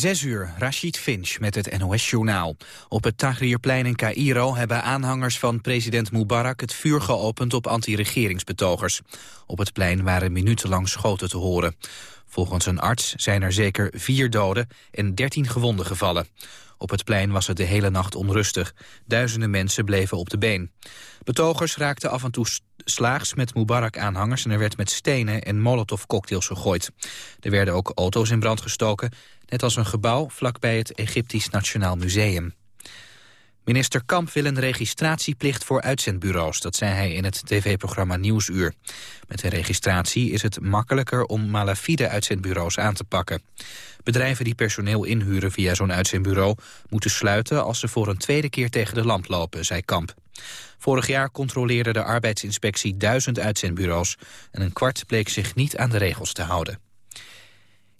Zes uur, Rashid Finch met het NOS-journaal. Op het Tahrirplein in Cairo hebben aanhangers van president Mubarak het vuur geopend op anti-regeringsbetogers. Op het plein waren minutenlang schoten te horen. Volgens een arts zijn er zeker vier doden en dertien gewonden gevallen. Op het plein was het de hele nacht onrustig. Duizenden mensen bleven op de been. Betogers raakten af en toe slaags met Mubarak-aanhangers... en er werd met stenen en molotovcocktails gegooid. Er werden ook auto's in brand gestoken... net als een gebouw vlakbij het Egyptisch Nationaal Museum. Minister Kamp wil een registratieplicht voor uitzendbureaus. Dat zei hij in het tv-programma Nieuwsuur. Met een registratie is het makkelijker om malafide uitzendbureaus aan te pakken. Bedrijven die personeel inhuren via zo'n uitzendbureau... moeten sluiten als ze voor een tweede keer tegen de lamp lopen, zei Kamp. Vorig jaar controleerde de arbeidsinspectie duizend uitzendbureaus... en een kwart bleek zich niet aan de regels te houden.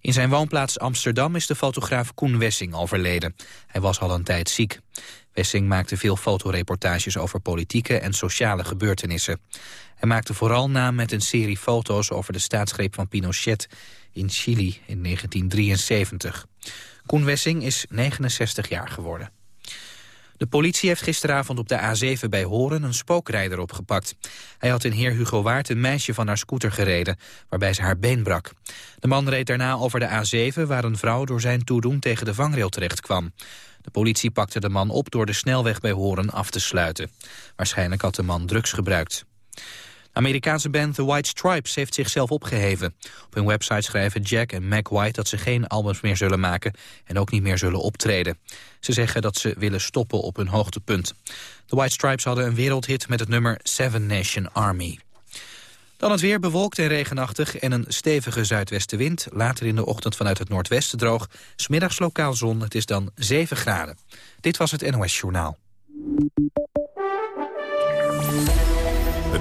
In zijn woonplaats Amsterdam is de fotograaf Koen Wessing overleden. Hij was al een tijd ziek. Wessing maakte veel fotoreportages over politieke en sociale gebeurtenissen. Hij maakte vooral naam met een serie foto's over de staatsgreep van Pinochet in Chili in 1973. Koen Wessing is 69 jaar geworden. De politie heeft gisteravond op de A7 bij Horen een spookrijder opgepakt. Hij had in Heer Hugo Waard een meisje van haar scooter gereden, waarbij ze haar been brak. De man reed daarna over de A7, waar een vrouw door zijn toedoen tegen de vangrail terecht kwam. De politie pakte de man op door de snelweg bij Horen af te sluiten. Waarschijnlijk had de man drugs gebruikt. Amerikaanse band The White Stripes heeft zichzelf opgeheven. Op hun website schrijven Jack en Mac White dat ze geen albums meer zullen maken en ook niet meer zullen optreden. Ze zeggen dat ze willen stoppen op hun hoogtepunt. The White Stripes hadden een wereldhit met het nummer Seven Nation Army. Dan het weer bewolkt en regenachtig en een stevige zuidwestenwind. Later in de ochtend vanuit het noordwesten droog. Smiddags lokaal zon, het is dan 7 graden. Dit was het NOS Journaal.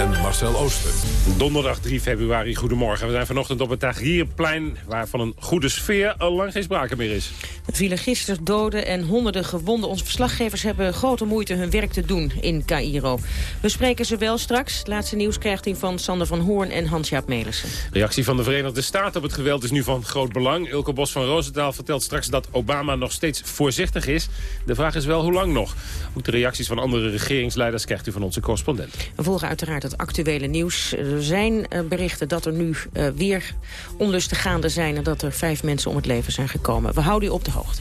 en Marcel Ooster. Donderdag 3 februari, goedemorgen. We zijn vanochtend op het Tahrirplein... waar van een goede sfeer al lang geen sprake meer is. Er vielen gisteren doden en honderden gewonden. Onze verslaggevers hebben grote moeite hun werk te doen in Cairo. We spreken ze wel straks. laatste nieuws krijgt u van Sander van Hoorn en Hans-Jaap Melissen. Reactie van de Verenigde Staten op het geweld is nu van groot belang. Ilke Bos van Roosentaal vertelt straks dat Obama nog steeds voorzichtig is. De vraag is wel hoe lang nog. Ook de reacties van andere regeringsleiders krijgt u van onze correspondent. We volgen uiteraard het actuele nieuws. Er zijn eh, berichten dat er nu uh, weer onlusten gaande zijn... en dat er vijf mensen om het leven zijn gekomen. We houden u op de hoogte.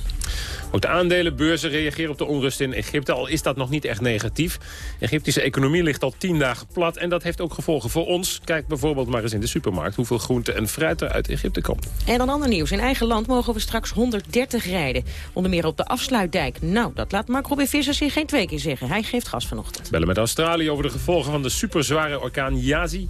Ook de aandelenbeurzen reageren op de onrust in Egypte, al is dat nog niet echt negatief. De Egyptische economie ligt al tien dagen plat en dat heeft ook gevolgen voor ons. Kijk bijvoorbeeld maar eens in de supermarkt hoeveel groente en fruit er uit Egypte komt. En dan ander nieuws. In eigen land mogen we straks 130 rijden. Onder meer op de afsluitdijk. Nou, dat laat Mark Robin Visser zich geen twee keer zeggen. Hij geeft gas vanochtend. Bellen met Australië over de gevolgen van de superzware orkaan Yazi.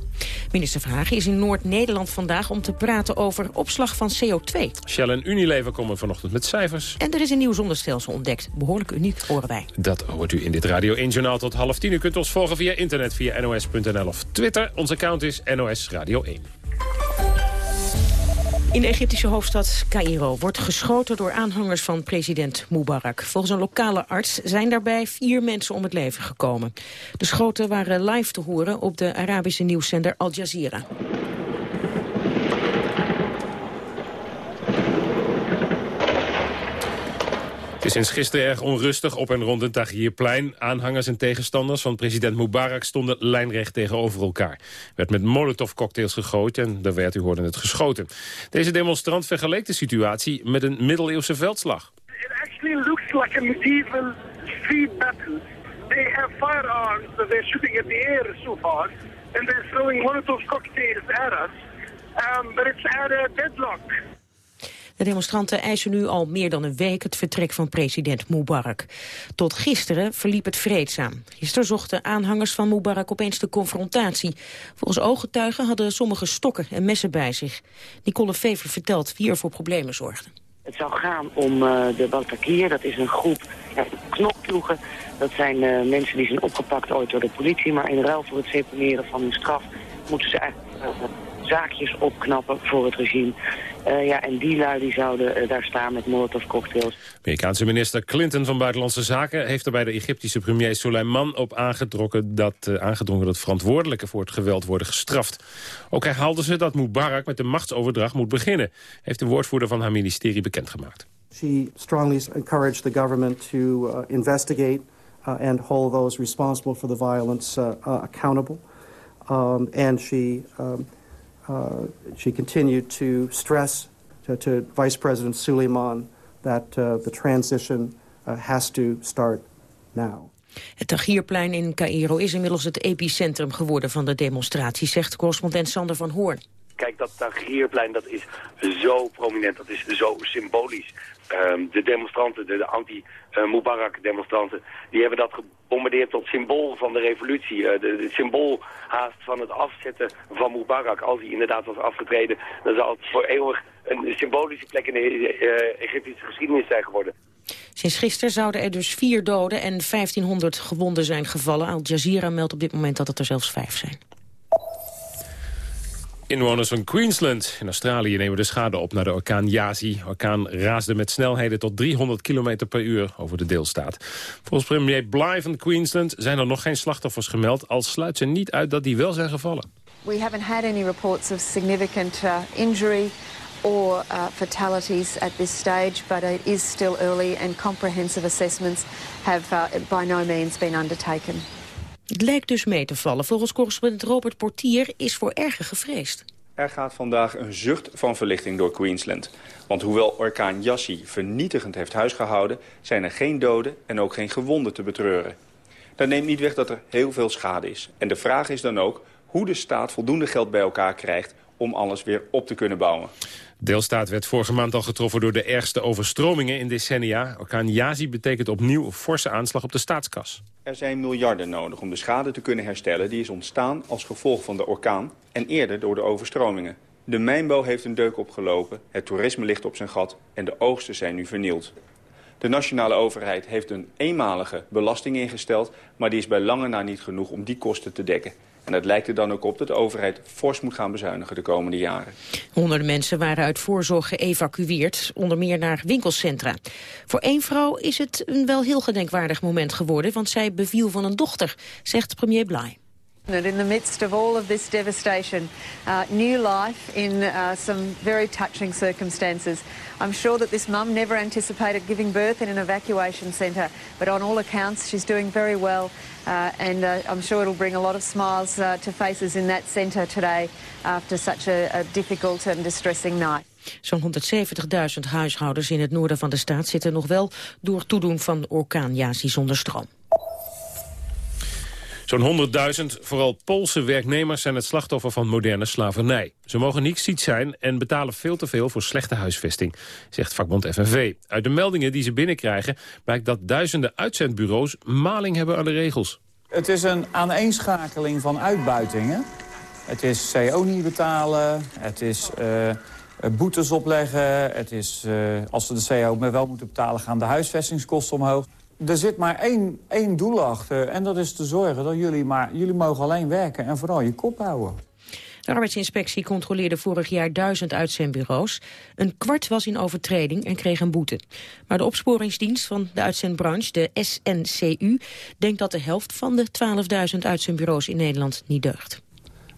Minister Verhagen is in Noord-Nederland vandaag om te praten over opslag van CO2. Shell en Unilever komen vanochtend met cijfers. En er is een nieuw zonnestelsel ontdekt. Behoorlijk uniek, horen wij. Dat hoort u in dit Radio 1 Journaal tot half tien. U kunt ons volgen via internet, via nos.nl of Twitter. Ons account is NOS Radio 1. In de Egyptische hoofdstad Cairo wordt geschoten door aanhangers van president Mubarak. Volgens een lokale arts zijn daarbij vier mensen om het leven gekomen. De schoten waren live te horen op de Arabische nieuwszender Al Jazeera. Is sinds gisteren erg onrustig op en rond het Tahrirplein. Aanhangers en tegenstanders van president Mubarak stonden lijnrecht tegenover elkaar. Er werd met molotovcocktails gegooid en daar werd, u hoorde het, geschoten. Deze demonstrant vergeleek de situatie met een middeleeuwse veldslag. It actually looks like a medieval street battle. They have firearms, so they're shooting at the air so far. And they're throwing molotov cocktails at us. Um, but it's at a deadlock. De demonstranten eisen nu al meer dan een week het vertrek van president Mubarak. Tot gisteren verliep het vreedzaam. Gisteren zochten aanhangers van Mubarak opeens de confrontatie. Volgens ooggetuigen hadden sommigen stokken en messen bij zich. Nicole Fever vertelt wie er voor problemen zorgden. Het zou gaan om uh, de Baltakir, dat is een groep ja. Dat zijn uh, mensen die zijn opgepakt ooit door de politie, maar in ruil voor het seponeren van hun straf moeten ze eigenlijk uh, zaakjes opknappen voor het regime. Uh, ja, en die lui die zouden daar staan met molotov cocktails. Amerikaanse minister Clinton van Buitenlandse Zaken... heeft er bij de Egyptische premier Soleiman op aangedrongen dat, aangedrongen dat verantwoordelijken voor het geweld worden gestraft. Ook herhaalde ze dat Mubarak met de machtsoverdracht moet beginnen... heeft de woordvoerder van haar ministerie bekendgemaakt. She strongly encouraged the government to uh, investigate uh, and hold those responsible for the violence uh, uh accountable. Um, and she, um, uh, she continued to stress to, to Vice President Suleiman that uh, the transition has to start now. Het Tahrirplein in Cairo is inmiddels het epicentrum geworden van de demonstratie, zegt correspondent Sander van Hoorn. Kijk, dat Tahrirplein dat is zo prominent, dat is zo symbolisch. Ehm, de demonstranten, de, anti-Mubarak-demonstranten, die hebben dat gebombardeerd tot symbool van de revolutie. De, de, symbool haast van het afzetten van Mubarak. Als hij inderdaad was afgetreden, dan zal het voor eeuwig een symbolische plek in de uh, Egyptische geschiedenis zijn geworden. Sinds gisteren zouden er dus vier doden en 1500 gewonden zijn gevallen. Al Jazeera meldt op dit moment dat het er zelfs vijf zijn. Inwoners van Queensland in Australië nemen de schade op naar de orkaan Yazi. De orkaan raasde met snelheden tot 300 km per uur over de deelstaat. Volgens premier Bly van Queensland zijn er nog geen slachtoffers gemeld... al sluit ze niet uit dat die wel zijn gevallen. We haven't had any reports of significant uh, injury or uh, fatalities at this stage, but it is still early and comprehensive assessments have uh, by no means been undertaken. Het lijkt dus mee te vallen. Volgens correspondent Robert Portier is voor erger gevreesd. Er gaat vandaag een zucht van verlichting door Queensland. Want hoewel orkaan Yassi vernietigend heeft huisgehouden... zijn er geen doden en ook geen gewonden te betreuren. Dat neemt niet weg dat er heel veel schade is. En de vraag is dan ook hoe de staat voldoende geld bij elkaar krijgt... om alles weer op te kunnen bouwen. Deelstaat werd vorige maand al getroffen door de ergste overstromingen in decennia. Orkaan Yazi betekent opnieuw een forse aanslag op de staatskas. Er zijn miljarden nodig om de schade te kunnen herstellen... die is ontstaan als gevolg van de orkaan en eerder door de overstromingen. De mijnbouw heeft een deuk opgelopen, het toerisme ligt op zijn gat... en de oogsten zijn nu vernield. De nationale overheid heeft een eenmalige belasting ingesteld... maar die is bij lange na niet genoeg om die kosten te dekken. En het lijkt er dan ook op dat de overheid fors moet gaan bezuinigen de komende jaren. Honderden mensen waren uit voorzorg geëvacueerd, onder meer naar winkelcentra. Voor één vrouw is het een wel heel gedenkwaardig moment geworden, want zij beviel van een dochter, zegt premier Blay. In the midst of all of this devastation, uh, new life in uh, some very touching circumstances. I'm sure that this mum never anticipated giving birth in an evacuation centre, but on all accounts she's doing very well uh, and uh, I'm sure it'll bring a lot of smiles uh, to faces in that centre today after such a, a difficult and distressing night. Zo'n 170.000 huishoudens in het noorden van de staat zitten nog wel door toedoen van orkaan Yasi zonder stroom. Zo'n 100.000, vooral Poolse werknemers, zijn het slachtoffer van moderne slavernij. Ze mogen niet ziek zijn en betalen veel te veel voor slechte huisvesting, zegt vakbond FNV. Uit de meldingen die ze binnenkrijgen blijkt dat duizenden uitzendbureaus maling hebben aan de regels. Het is een aaneenschakeling van uitbuitingen. Het is CO niet betalen, het is uh, boetes opleggen... het is, uh, als ze de CO wel moeten betalen, gaan de huisvestingskosten omhoog er zit maar één, één doel achter. En dat is te zorgen dat jullie maar... Jullie mogen alleen werken en vooral je kop houden. De arbeidsinspectie controleerde vorig jaar duizend uitzendbureaus. Een kwart was in overtreding en kreeg een boete. Maar de opsporingsdienst van de uitzendbranche, de SNCU... denkt dat de helft van de 12.000 uitzendbureaus in Nederland niet deugt.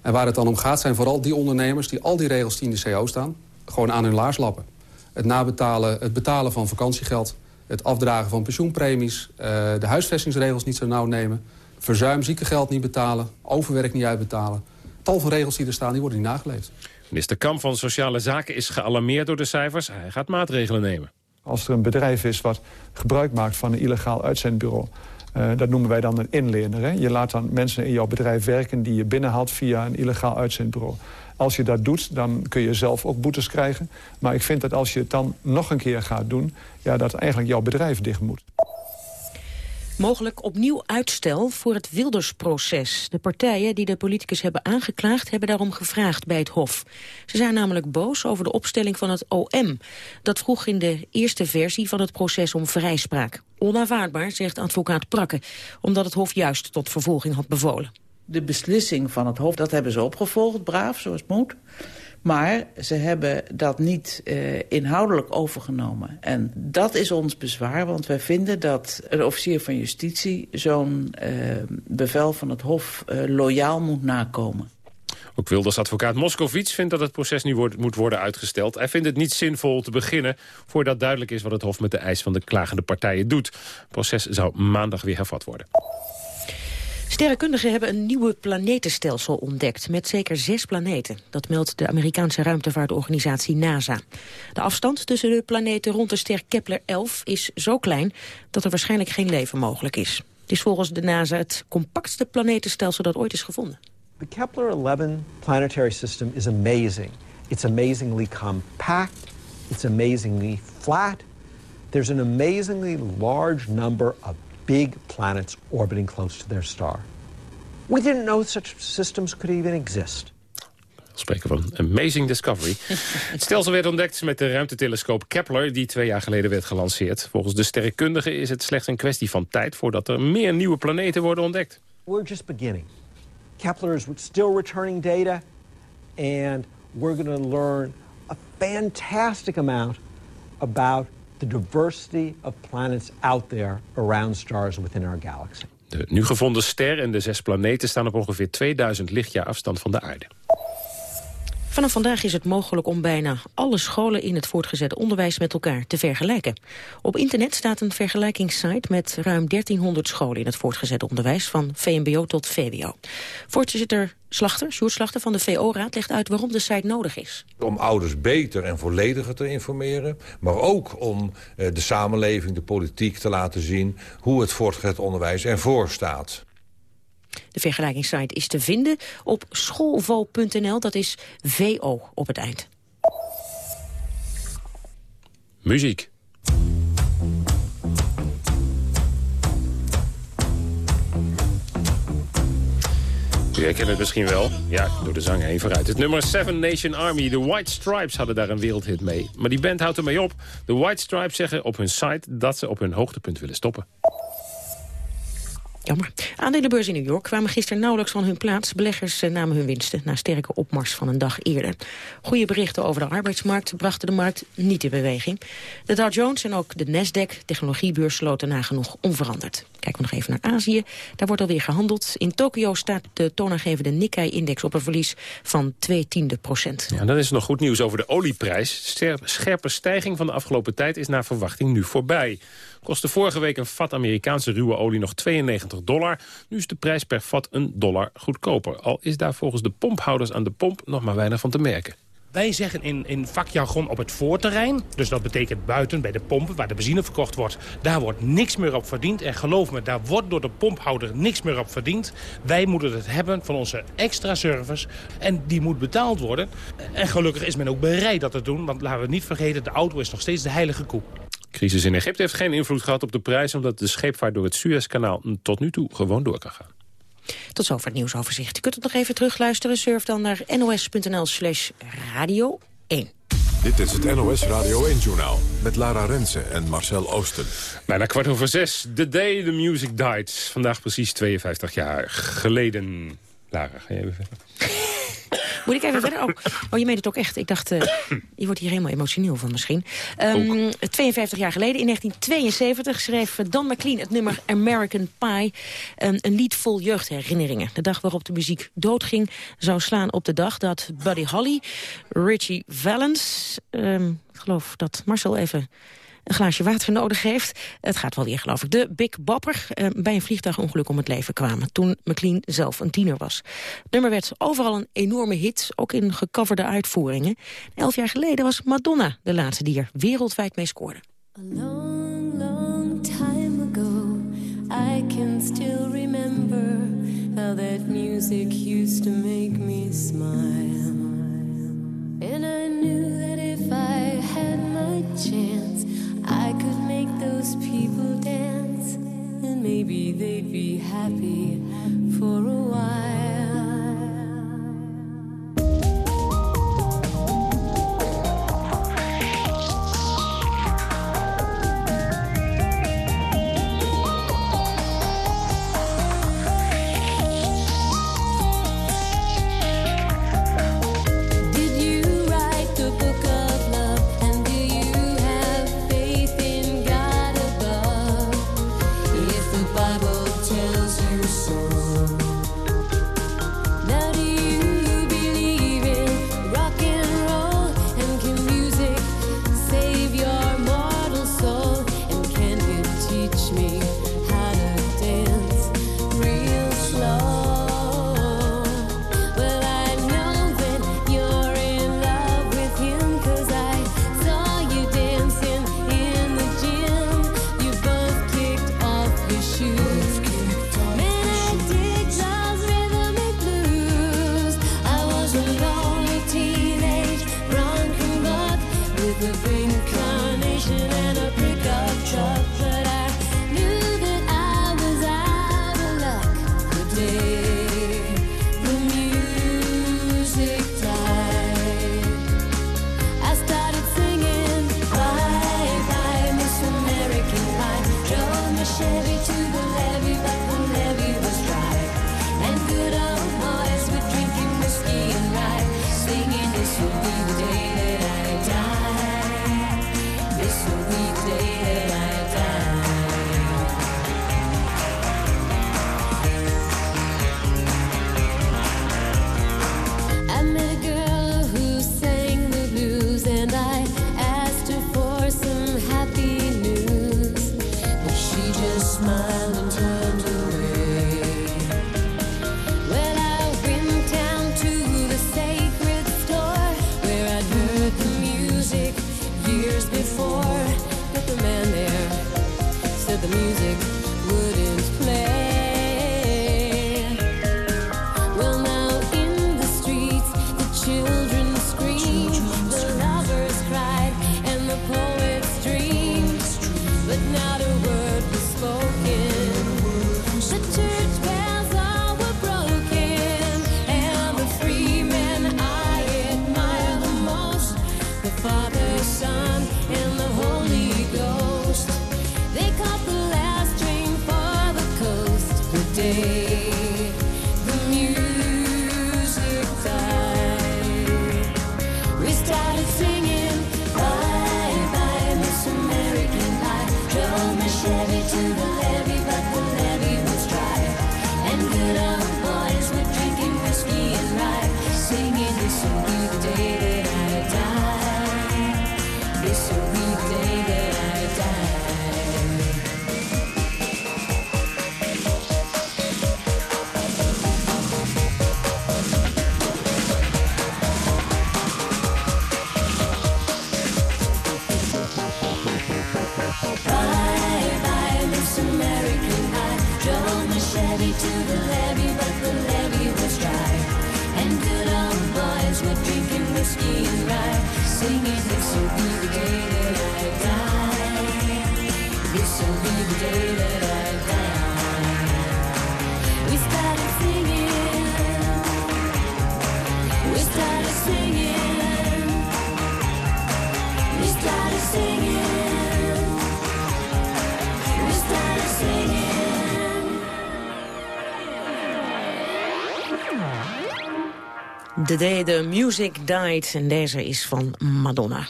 En waar het dan om gaat zijn vooral die ondernemers... die al die regels die in de CO staan, gewoon aan hun laars lappen. Het nabetalen, het betalen van vakantiegeld het afdragen van pensioenpremies... Uh, de huisvestingsregels niet zo nauw nemen... verzuim ziekengeld niet betalen, overwerk niet uitbetalen. Tal van regels die er staan, die worden niet nageleefd. Minister Kamp van Sociale Zaken is gealarmeerd door de cijfers. Hij gaat maatregelen nemen. Als er een bedrijf is wat gebruik maakt van een illegaal uitzendbureau... Uh, dat noemen wij dan een inlener. Hè? Je laat dan mensen in jouw bedrijf werken die je binnenhaalt via een illegaal uitzendbureau. Als je dat doet, dan kun je zelf ook boetes krijgen. Maar ik vind dat als je het dan nog een keer gaat doen... Ja, dat eigenlijk jouw bedrijf dicht moet. Mogelijk opnieuw uitstel voor het Wildersproces. De partijen die de politicus hebben aangeklaagd... hebben daarom gevraagd bij het Hof. Ze zijn namelijk boos over de opstelling van het OM. Dat vroeg in de eerste versie van het proces om vrijspraak. Onaanvaardbaar, zegt advocaat Prakke, omdat het Hof juist tot vervolging had bevolen. De beslissing van het Hof, dat hebben ze opgevolgd, braaf, zoals het moet. Maar ze hebben dat niet uh, inhoudelijk overgenomen. En dat is ons bezwaar, want wij vinden dat een officier van justitie... zo'n uh, bevel van het Hof uh, loyaal moet nakomen. Ook Wilders advocaat Moskovits vindt dat het proces nu wordt, moet worden uitgesteld. Hij vindt het niet zinvol te beginnen voordat duidelijk is wat het Hof met de eis van de klagende partijen doet. Het proces zou maandag weer hervat worden. Sterrenkundigen hebben een nieuwe planetenstelsel ontdekt... met zeker zes planeten. Dat meldt de Amerikaanse ruimtevaartorganisatie NASA. De afstand tussen de planeten rond de ster Kepler-11 is zo klein... dat er waarschijnlijk geen leven mogelijk is. Het is volgens de NASA het compactste planetenstelsel dat ooit is gevonden. The Kepler-11 planetary system is amazing. It's amazingly compact. It's amazingly flat. There's an amazingly large number of big planets orbiting close to their star. We didn't know such systems could even exist. We spreken van Amazing Discovery. Het stelsel werd ontdekt met de ruimtetelescoop Kepler... die twee jaar geleden werd gelanceerd. Volgens de sterrenkundigen is het slechts een kwestie van tijd... voordat er meer nieuwe planeten worden ontdekt. We're just beginning. Kepler is still returning data... and we're going to learn a fantastic amount... about the diversity of planets out there around stars within our galaxy. De nu gevonden ster en de zes planeten staan op ongeveer 2000 lichtjaar afstand van de aarde. Vanaf vandaag is het mogelijk om bijna alle scholen in het voortgezet onderwijs met elkaar te vergelijken. Op internet staat een vergelijkingssite met ruim 1300 scholen in het voortgezet onderwijs, van VMBO tot VWO. Voorzitter Slachter, Sjoerd Slachter van de VO-raad legt uit waarom de site nodig is. Om ouders beter en vollediger te informeren, maar ook om eh, de samenleving, de politiek te laten zien hoe het voortgezet onderwijs ervoor staat. De vergelijkingssite is te vinden op schoolvo.nl, dat is VO op het eind. Muziek. U herkent het misschien wel. Ja, door de zang heen vooruit. Het nummer Seven Nation Army. De White Stripes hadden daar een wereldhit mee. Maar die band houdt ermee op. De White Stripes zeggen op hun site dat ze op hun hoogtepunt willen stoppen. Jammer. Aandelenbeurs in New York kwamen gisteren nauwelijks van hun plaats. Beleggers eh, namen hun winsten na sterke opmars van een dag eerder. Goede berichten over de arbeidsmarkt brachten de markt niet in beweging. De Dow Jones en ook de Nasdaq, technologiebeurs, sloten nagenoeg onveranderd. Kijken we nog even naar Azië. Daar wordt alweer gehandeld. In Tokio staat de toonaangevende Nikkei-index op een verlies van 2 tiende procent. Ja, dan is er nog goed nieuws over de olieprijs. Scherpe stijging van de afgelopen tijd is naar verwachting nu voorbij. Kostte vorige week een vat Amerikaanse ruwe olie nog 92 dollar. Nu is de prijs per vat een dollar goedkoper. Al is daar volgens de pomphouders aan de pomp nog maar weinig van te merken. Wij zeggen in, in vakjargon op het voorterrein. Dus dat betekent buiten bij de pompen waar de benzine verkocht wordt. Daar wordt niks meer op verdiend. En geloof me, daar wordt door de pomphouder niks meer op verdiend. Wij moeten het hebben van onze extra service. En die moet betaald worden. En gelukkig is men ook bereid dat te doen. Want laten we niet vergeten, de auto is nog steeds de heilige koe crisis in Egypte heeft geen invloed gehad op de prijs... omdat de scheepvaart door het Suezkanaal tot nu toe gewoon door kan gaan. Tot zover het nieuwsoverzicht. Je kunt het nog even terugluisteren. Surf dan naar nos.nl slash radio 1. Dit is het NOS Radio 1-journaal met Lara Rensen en Marcel Oosten. Bijna kwart over zes. The day the music died. Vandaag precies 52 jaar geleden. Lara, ga je even verder? Moet ik even verder? Oh, oh, je meent het ook echt. Ik dacht, uh, je wordt hier helemaal emotioneel van misschien. Um, ehm, 52 jaar geleden, in 1972, schreef Dan McLean het nummer American Pie. Um, een lied vol jeugdherinneringen. De dag waarop de muziek doodging zou slaan op de dag dat Buddy Holly, Richie Valens... Um, ik geloof dat Marcel even een glaasje water nodig heeft. Het gaat wel weer, geloof ik. De Big Bopper uh, bij een vliegtuigongeluk om het leven kwamen... toen McLean zelf een tiener was. Het nummer werd overal een enorme hit, ook in gecoverde uitvoeringen. Elf jaar geleden was Madonna de laatste die er wereldwijd mee scoorde. A long, long time ago, I can still remember how that music used to make me smile. And I knew that if I had my chance I could make those people dance, and maybe they'd be happy for a while. The Day the Music Died. En deze is van Madonna.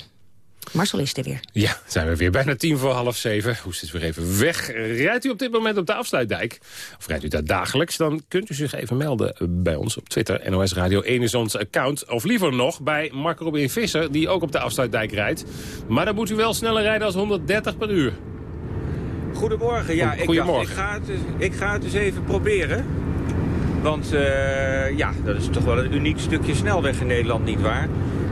Marcel is er weer. Ja, zijn we weer bijna tien voor half zeven. Hoest is weer even weg. Rijdt u op dit moment op de afsluitdijk? Of rijdt u daar dagelijks? Dan kunt u zich even melden bij ons op Twitter. NOS Radio 1 is ons account. Of liever nog bij Mark Robin Visser, die ook op de afsluitdijk rijdt. Maar dan moet u wel sneller rijden als 130 per uur. Goedemorgen. Ja, ik, Goedemorgen. Dacht, ik, ga het, ik ga het eens even proberen. Want eh, ja, dat is toch wel een uniek stukje snelweg in Nederland, nietwaar?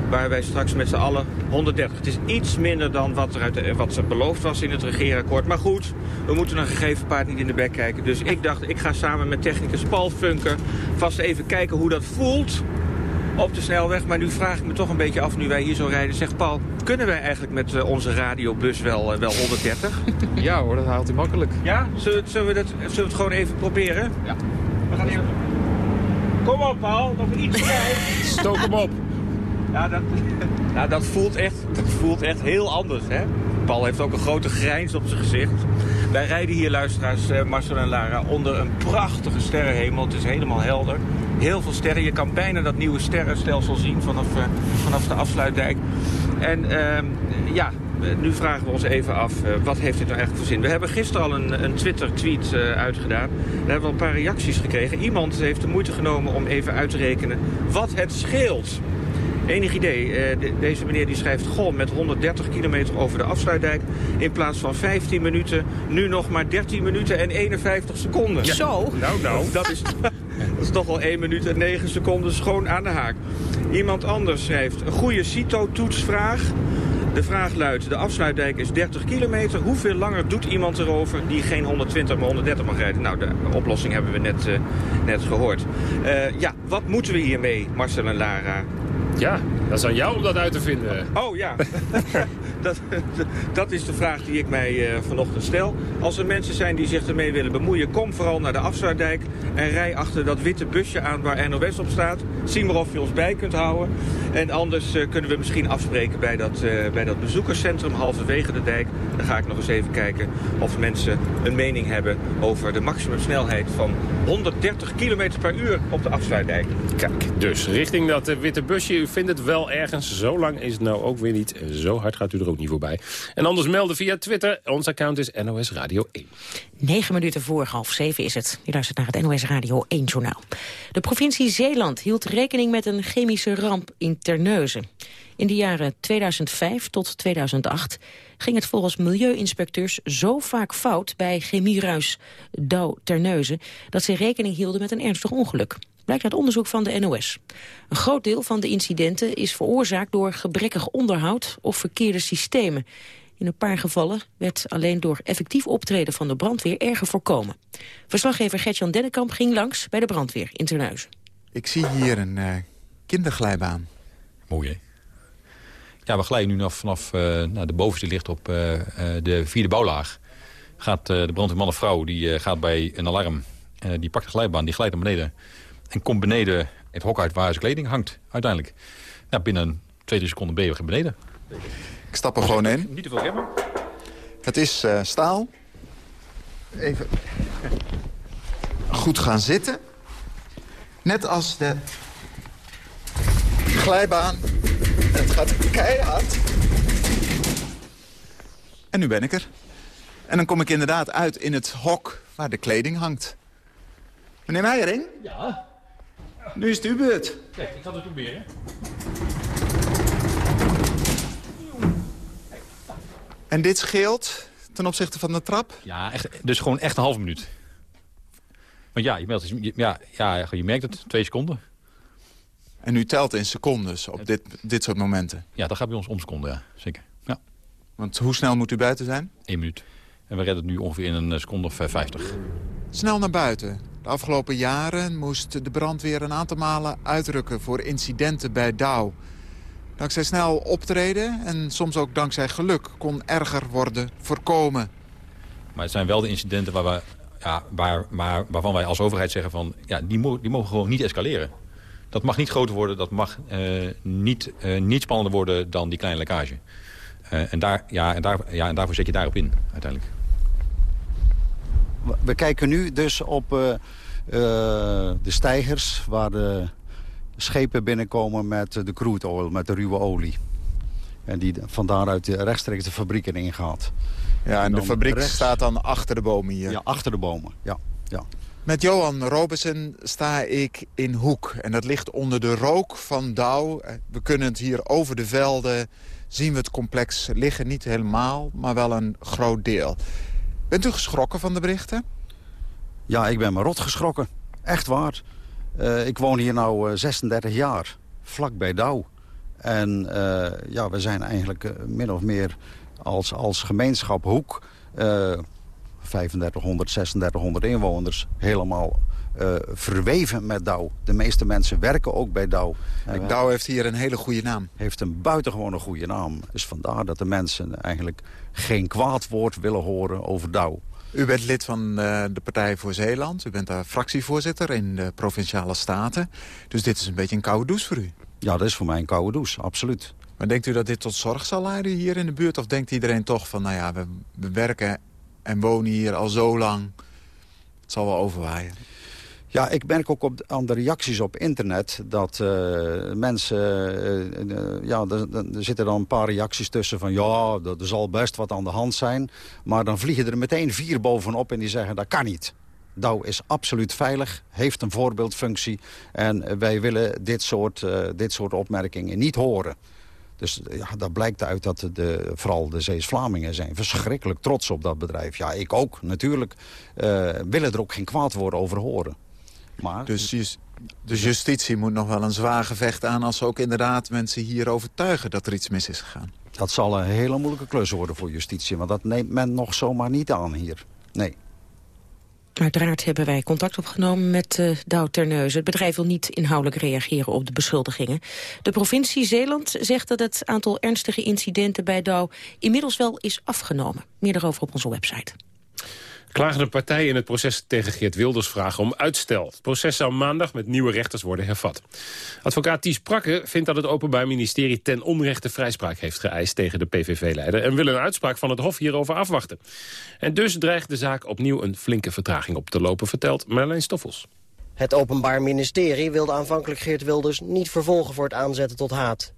Waar wij straks met z'n allen 130. Het is iets minder dan wat er, uit de- wat er beloofd was in het regeerakkoord. Maar goed, we moeten een gegeven paard niet in de bek kijken. Dus ik dacht, ik ga samen met technicus Paul Funker vast even kijken hoe dat voelt op de snelweg. Maar nu vraag ik me toch een beetje af, nu wij hier zo rijden. Zeg Paul, kunnen wij eigenlijk met eh, onze radiobus wel, eh, wel 130? Ja hoor, dat haalt hij makkelijk. Ja? Zullen we, het- zullen, we dat, zullen we het gewoon even proberen? Ja. We gaan even... Kom op, Paul. Nog iets bij. Stook hem op. Ja, dat, nou, dat, voelt echt, dat voelt echt heel anders, hè? Paul heeft ook een grote grijns op zijn gezicht. Wij rijden hier, luisteraars, eh, Marcel en Lara, onder een prachtige sterrenhemel. Het is helemaal helder. Heel veel sterren. Je kan bijna dat nieuwe sterrenstelsel zien vanaf, eh, vanaf de afsluitdijk. En ehm, ja, nu vragen we ons even af, eh, wat heeft dit nou eigenlijk voor zin? We hebben gisteren al een, een Twitter-tweet eh, uitgedaan. Daar hebben we al een paar reacties gekregen. Iemand heeft de moeite genomen om even uit te rekenen wat het scheelt. Enig idee. Eh, de- deze meneer die schrijft... Goh, met 130 kilometer over de afsluitdijk... in plaats van 15 minuten... nu nog maar 13 minuten en 51 seconden. Ja. Zo. Nou, nou. Dat is, dat is toch wel 1 minuut en 9 seconden schoon aan de haak. Iemand anders schrijft... Een goede CITO-toetsvraag. De vraag luidt, de afsluitdijk is 30 kilometer. Hoeveel langer doet iemand erover die geen 120, maar 130 mag rijden? Nou, de oplossing hebben we net, eh, net gehoord. Eh, ja, wat moeten we hiermee, Marcel en Lara? Ja, dat is aan jou om dat uit te vinden. Oh ja, dat, dat is de vraag die ik mij eh, vanochtend stel. Als er mensen zijn die zich ermee willen bemoeien... kom vooral naar de afsluitdijk en rij achter dat witte busje aan waar NOS op staat. Zie maar of je ons bij kunt houden. En anders eh, kunnen we misschien afspreken bij dat, eh, bij dat bezoekerscentrum halverwege de dijk. Dan ga ik nog eens even kijken of mensen een mening hebben... over de maximumsnelheid van 130 km per uur op de afsluitdijk. Kijk, dus richting dat eh, witte busje. U vindt het wel ergens. Zo lang is het nou ook weer niet. Zo hard gaat u er ook niet voorbij. En anders melden via Twitter. Ons account is NOS Radio 1. Negen minuten voor half zeven is het. Je luistert naar het NOS Radio 1 journaal. De provincie Zeeland hield rekening met een chemische ramp in Terneuzen. In de jaren 2005 tot 2008 ging het volgens milieuinspecteurs zo vaak fout bij chemieruis Douw Terneuzen dat ze rekening hielden met een ernstig ongeluk. Blijkt uit onderzoek van de NOS. Een groot deel van de incidenten is veroorzaakt door gebrekkig onderhoud of verkeerde systemen. In een paar gevallen werd alleen door effectief optreden van de brandweer erger voorkomen. Verslaggever Gertjan Dennekamp ging langs bij de brandweer in Terneuzen. Ik zie hier een eh, kinderglijbaan. Mooi, hè? Ja, we glijden nu nog vanaf eh, nou, de bovenste ligt op eh, eh, de vierde bouwlaag. Gaat eh, de brandweerman of vrouw, die eh, gaat bij een alarm. die pakt de glijbaan, die glijdt naar beneden. En komt beneden het hok uit waar zijn kleding hangt, uiteindelijk. Ja, binnen twee, drie seconden ben je weer beneden. Ik stap er gewoon in. Niet te veel remmen. Het is eh, staal. Even goed gaan zitten. Net als de glijbaan. Het gaat keihard. En nu ben ik er. En dan kom ik inderdaad uit in het hok waar de kleding hangt. Meneer Meijering? Ja. Nu is het uw beurt. Kijk, ik ga het proberen. En dit scheelt ten opzichte van de trap? Ja, echt, dus gewoon echt een halve minuut. Want ja, je, meldt, je- ja, ja, je merkt het, twee seconden. En u telt in secondes op dit, dit soort momenten? Ja, dat gaat bij ons om seconden, ja. Zeker. Ja. Want hoe snel moet u buiten zijn? Eén minuut. En we redden het nu ongeveer in een eh, seconde of eh, 50. Snel naar buiten. De afgelopen jaren moest de brandweer een aantal malen uitrukken voor incidenten bij Douw. dankzij snel optreden en soms ook dankzij geluk kon erger worden voorkomen. Maar het zijn wel de incidenten waar we, ja, waar, maar, waarvan wij als overheid zeggen van... Ja, die, mo die mogen gewoon niet escaleren. Dat mag niet groter worden, dat mag eh, niet, eh, niet spannender worden dan die kleine lekkage. Eh, en, daar, ja, en, daar, ja, en daarvoor zet je daarop in, uiteindelijk. We kijken nu dus op eh, eh, de stijgers waar de schepen binnenkomen met de crude oil, met de ruwe olie. En die van daaruit de- rechtstreeks de fabrieken ingaat. Ja, en de fabriek rechts- staat dan achter de bomen hier. Ja, achter de bomen, ja. ja. Met Johan Robeson sta ik in Hoek. En dat ligt onder de rook van Douw. Eh, We kunnen het hier over de velden zien we het complex liggen. Niet helemaal, maar wel een groot deel. Bent u geschrokken van de berichten? Ja, ik ben me rot geschrokken. Echt waar. Eh, ik woon hier nu 36 jaar, vlak bij Douw. En eh, ja, we zijn eigenlijk eh, min of meer als, als gemeenschap Hoek... eh 3500, 3600 inwoners helemaal eh, verweven met Douw. De meeste mensen werken ook bij Douw. En Douw heeft hier een hele goede naam. Heeft een buitengewone goede naam. Dus vandaar dat de mensen eigenlijk geen kwaad woord willen horen over Douw. U bent lid van eh, de Partij voor Zeeland. U bent daar fractievoorzitter in de Provinciale Staten. Dus dit is een beetje een koude douche voor u. Ja, dat is voor mij een koude douche, absoluut. Maar denkt u dat dit tot zorg zal leiden hier in de buurt? Of denkt iedereen toch van, nou ja, we, we werken en wonen hier al zo lang. Het zal wel overwaaien. Ja, ik merk ook op, aan de reacties op internet dat eh, mensen... eh, eh, ja, er, er- zitten dan een paar reacties tussen van... ja, er zal best wat aan de hand zijn. Maar dan vliegen er meteen vier bovenop en die zeggen dat kan niet. Douw is absoluut veilig, heeft een voorbeeldfunctie. En wij willen dit soort, dit soort opmerkingen niet horen. Dus ja, daar blijkt uit dat de, vooral de Zees-Vlamingen zijn verschrikkelijk trots op dat bedrijf. Ja, ik ook natuurlijk. eh, willen er ook geen kwaad woorden over horen. Maar, Dus de justitie moet nog wel een zwaar gevecht aan... als ze ook inderdaad mensen hier overtuigen dat er iets mis is gegaan. Dat zal een hele moeilijke klus worden voor justitie. Want dat neemt men nog zomaar niet aan hier. Nee. Uiteraard hebben wij contact opgenomen met uh, Douw Terneuzen. Het bedrijf wil niet inhoudelijk reageren op de beschuldigingen. De provincie Zeeland zegt dat het aantal ernstige incidenten bij Douw... inmiddels wel is afgenomen. Meer daarover op onze website. Klagende partijen in het proces tegen Geert Wilders vragen om uitstel. Het proces zou maandag met nieuwe rechters worden hervat. Advocaat Ties Prakke vindt dat het Openbaar Ministerie ten onrechte vrijspraak heeft geëist tegen de PVV-leider... en wil een uitspraak van het Hof hierover afwachten. En dus dreigt de zaak opnieuw een flinke vertraging op te lopen, vertelt Marlijn Stoffels. Het Openbaar Ministerie wilde aanvankelijk Geert Wilders niet vervolgen voor het aanzetten tot haat.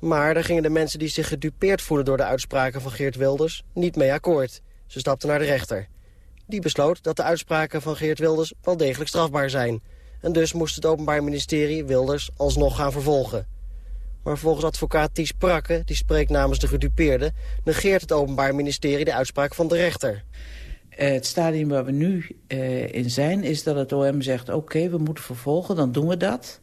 Maar daar gingen de mensen die zich gedupeerd voelen door de uitspraken van Geert Wilders niet mee akkoord. Ze stapten naar de rechter. Die besloot dat de uitspraken van Geert Wilders wel degelijk strafbaar zijn. En dus moest het Openbaar Ministerie Wilders alsnog gaan vervolgen. Maar volgens advocaat Ties Prakke, die spreekt namens de gedupeerden... negeert het Openbaar Ministerie de uitspraak van de rechter. Uh, het stadium waar we nu uh, in zijn is dat het OM zegt... oké, we moeten vervolgen, dan doen we dat.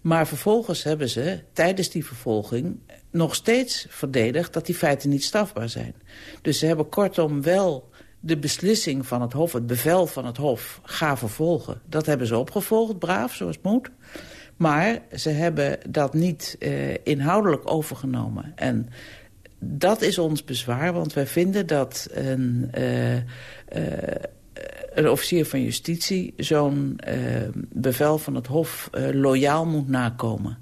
Maar vervolgens hebben ze tijdens die vervolging nog steeds verdedigd... dat die feiten niet strafbaar zijn. Dus ze hebben kortom wel de beslissing van het Hof, het bevel van het Hof, ga vervolgen. Dat hebben ze opgevolgd, braaf, zoals het moet. Maar ze hebben dat niet uh, inhoudelijk overgenomen. En dat is ons bezwaar, want wij vinden dat een, uh, uh, een officier van justitie... zo'n bevel van het Hof loyaal moet nakomen.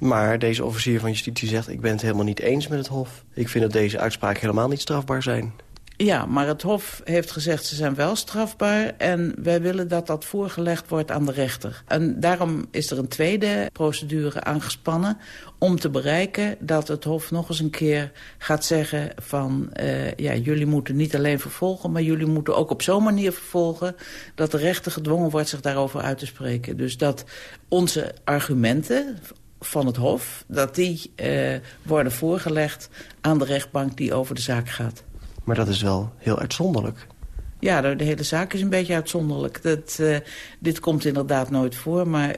Maar deze officier van justitie zegt... ik ben het helemaal niet eens met het Hof. Ik vind dat deze uitspraken helemaal niet strafbaar zijn. Ja, maar het Hof heeft gezegd ze zijn wel strafbaar... en wij willen dat dat voorgelegd wordt aan de rechter. En daarom is er een tweede procedure aangespannen... om te bereiken dat het Hof nog eens een keer gaat zeggen van... Uh, ja, jullie moeten niet alleen vervolgen... maar jullie moeten ook op zo'n manier vervolgen... dat de rechter gedwongen wordt zich daarover uit te spreken. Dus dat onze argumenten van het Hof... dat die uh, worden voorgelegd aan de rechtbank die over de zaak gaat. Maar dat is wel heel uitzonderlijk. Ja, de, hele zaak is een beetje uitzonderlijk. Dat, uh, dit komt inderdaad nooit voor, maar uh,